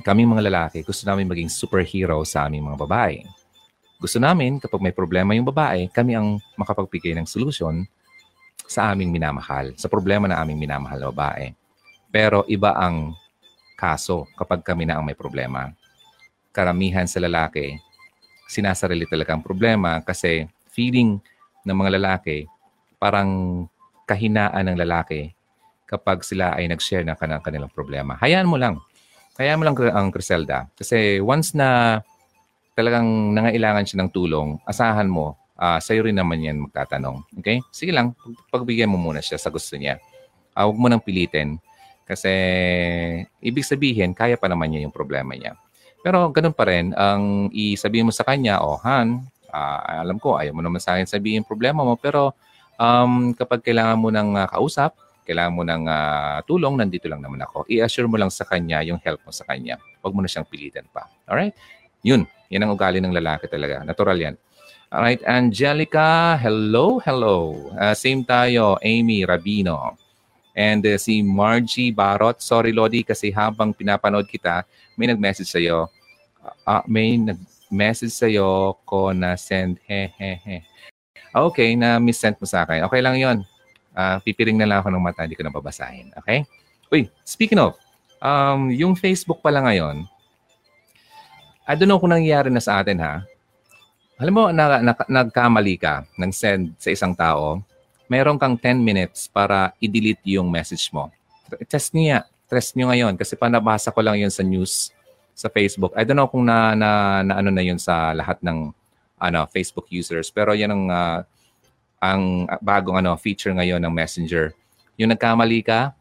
kaming mga lalaki, gusto namin maging superhero sa aming mga babae. Gusto namin, kapag may problema yung babae, kami ang makapagbigay ng solusyon sa aming minamahal, sa problema na aming minamahal na babae. Pero iba ang kaso kapag kami na ang may problema. Karamihan sa lalaki, sinasarili talaga ang problema kasi feeling ng mga lalaki parang kahinaan ng lalaki kapag sila ay nag-share ng kanilang, kanilang problema. Hayaan mo lang. Hayaan mo lang ang Criselda. Kasi once na talagang nangailangan siya ng tulong, asahan mo, uh, sa'yo rin naman yan magtatanong. Okay? Sige lang, pagbigyan mo muna siya sa gusto niya. Uh, huwag mo nang pilitin. Kasi ibig sabihin, kaya pa naman niya yung problema niya. Pero ganun pa rin, ang isabihin mo sa kanya, oh Han, uh, alam ko, ayaw mo naman sa akin sabihin problema mo, pero um, kapag kailangan mo ng uh, kausap, kailangan mo ng uh, tulong, nandito lang naman ako. I-assure mo lang sa kanya yung help mo sa kanya. Huwag mo na siyang pilitan pa. Alright? Yun. Yan ang ugali ng lalaki talaga. Natural yan. Alright, Angelica, hello, hello. Uh, same tayo, Amy Rabino. And uh, si Margie Barot, sorry Lodi kasi habang pinapanood kita, may nag-message sa'yo. Uh, may nag-message sa'yo ko na send he he he. Okay, na miss-send mo sa akin. Okay lang yon uh, pipiring na lang ako ng mata, hindi ko na babasahin. Okay? Uy, speaking of, um, yung Facebook pala ngayon, I don't know kung nangyayari na sa atin ha. Alam mo, na, na, nagkamali ka ng send sa isang tao, meron kang 10 minutes para i-delete yung message mo. Test niya. Test niyo ngayon kasi pa nabasa ko lang yun sa news sa Facebook. I don't know kung na, na, na ano na yun sa lahat ng ano Facebook users pero yan ang uh, ang bagong ano feature ngayon ng Messenger. Yung nagkamali ka,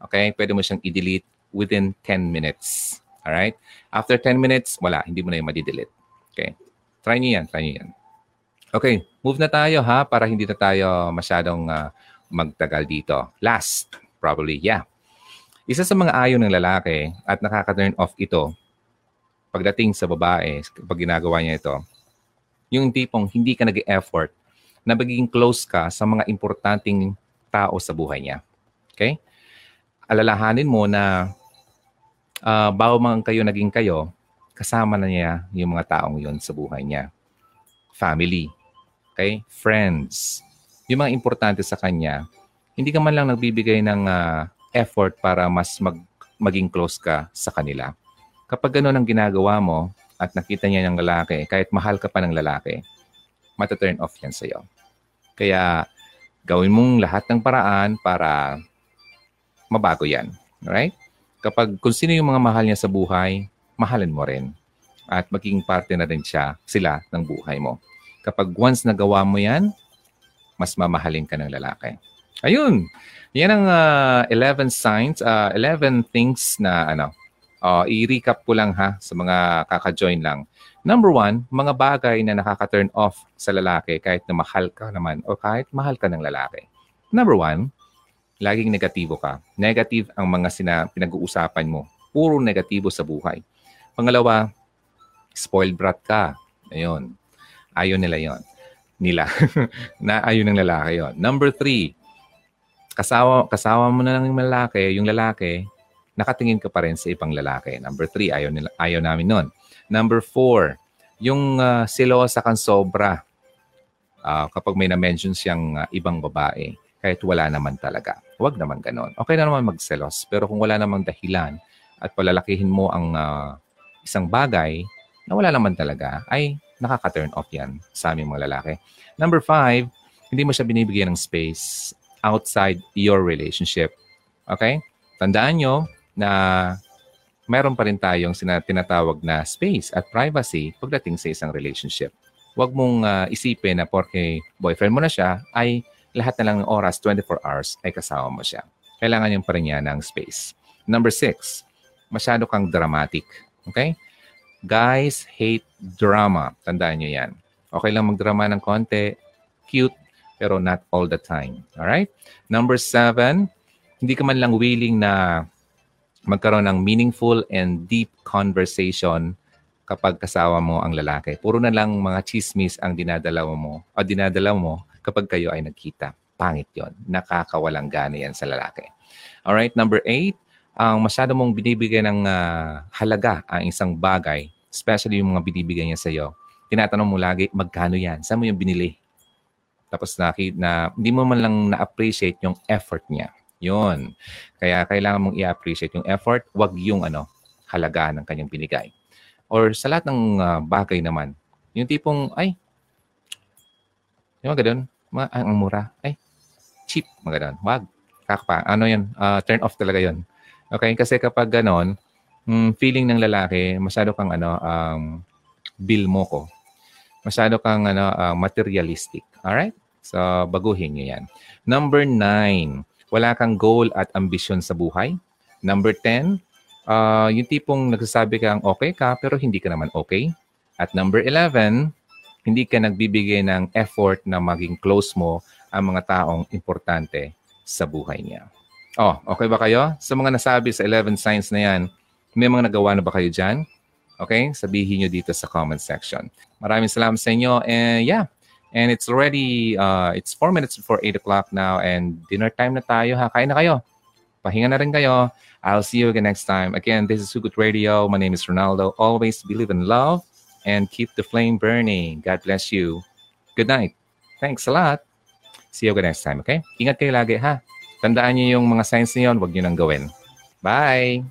okay, pwede mo siyang i-delete within 10 minutes. All right? After 10 minutes, wala, hindi mo na yung madi-delete. Okay? Try niyo yan, try niyo yan. Okay, move na tayo ha para hindi na tayo masyadong uh, magtagal dito. Last, probably, yeah. Isa sa mga ayon ng lalaki at nakaka-turn off ito pagdating sa babae, pag ginagawa niya ito, yung tipong hindi ka nag-effort na magiging close ka sa mga importanteng tao sa buhay niya. Okay? Alalahanin mo na uh, bago man kayo naging kayo, kasama na niya yung mga taong yon sa buhay niya. Family, Okay? Friends. Yung mga importante sa kanya, hindi ka man lang nagbibigay ng uh, effort para mas mag, maging close ka sa kanila. Kapag gano'n ang ginagawa mo at nakita niya ng lalaki, kahit mahal ka pa ng lalaki, mata-turn off yan sa'yo. Kaya gawin mong lahat ng paraan para mabago yan. Right? Kapag kung sino yung mga mahal niya sa buhay, mahalin mo rin. At maging parte na rin siya, sila ng buhay mo. Kapag once nagawa mo yan, mas mamahalin ka ng lalaki. Ayun. Yan ang uh, ah, 11 signs, uh, ah, 11 things na ano, uh, i-recap ko lang ha sa mga kaka-join lang. Number one, mga bagay na nakaka-turn off sa lalaki kahit na mahal ka naman o kahit mahal ka ng lalaki. Number one, laging negatibo ka. Negative ang mga sina- pinag-uusapan mo. Puro negatibo sa buhay. Pangalawa, spoiled brat ka. Ayun. Ayaw nila yon Nila. na ayaw ng lalaki yon Number three, kasawa, kasawa mo na lang yung lalaki, yung lalaki, nakatingin ka pa rin sa ibang lalaki. Number three, ayaw, nila, ayaw namin nun. Number four, yung uh, silosa kang sobra uh, kapag may na-mention siyang uh, ibang babae, kahit wala naman talaga. Huwag naman ganon. Okay na naman magselos, pero kung wala namang dahilan at palalakihin mo ang uh, isang bagay na wala naman talaga, ay nakaka-turn off yan sa aming mga lalaki. Number five, hindi mo siya binibigyan ng space outside your relationship. Okay? Tandaan nyo na meron pa rin tayong tinatawag na space at privacy pagdating sa isang relationship. Huwag mong uh, isipin na porque boyfriend mo na siya, ay lahat na lang ng oras, 24 hours, ay kasama mo siya. Kailangan yung pa rin niya ng space. Number six, masyado kang dramatic. Okay? Guys hate drama. Tandaan nyo yan. Okay lang magdrama ng konti, cute, pero not all the time. Alright? Number seven, hindi ka man lang willing na magkaroon ng meaningful and deep conversation kapag kasawa mo ang lalaki. Puro na lang mga chismis ang dinadala mo o dinadala mo kapag kayo ay nagkita. Pangit yon. Nakakawalang gana yan sa lalaki. Alright, number eight, ang masyado mong binibigyan ng uh, halaga ang isang bagay, especially yung mga binibigyan niya sa iyo, tinatanong mo lagi, magkano yan? Saan mo yung binili? Tapos na, na hindi mo man lang na-appreciate yung effort niya. Yun. Kaya kailangan mong i-appreciate yung effort, wag yung ano, halaga ng kanyang binigay. Or sa lahat ng uh, bagay naman, yung tipong, ay, yung mga mga, ang mura, ay, cheap, mga. Wag. Kakapa. Ano yan? Uh, turn off talaga yon Okay? Kasi kapag ganon, mm, feeling ng lalaki, masyado kang ano, um, bill mo ko. Masyado kang ano, uh, materialistic. Alright? So, baguhin nyo yan. Number nine, wala kang goal at ambisyon sa buhay. Number 10, uh, yung tipong nagsasabi kang okay ka pero hindi ka naman okay. At number 11, hindi ka nagbibigay ng effort na maging close mo ang mga taong importante sa buhay niya. Oh, okay ba kayo? Sa mga nasabi sa 11 signs na yan, may mga nagawa na ba kayo dyan? Okay? Sabihin nyo dito sa comment section. Maraming salamat sa inyo. And yeah, and it's already, uh, it's 4 minutes before 8 o'clock now and dinner time na tayo ha. Kain na kayo. Pahinga na rin kayo. I'll see you again next time. Again, this is Hugot Radio. My name is Ronaldo. Always believe in love and keep the flame burning. God bless you. Good night. Thanks a lot. See you again next time, okay? Ingat kayo lagi ha. Tandaan niyo yung mga signs na yun, huwag niyo nang gawin. Bye!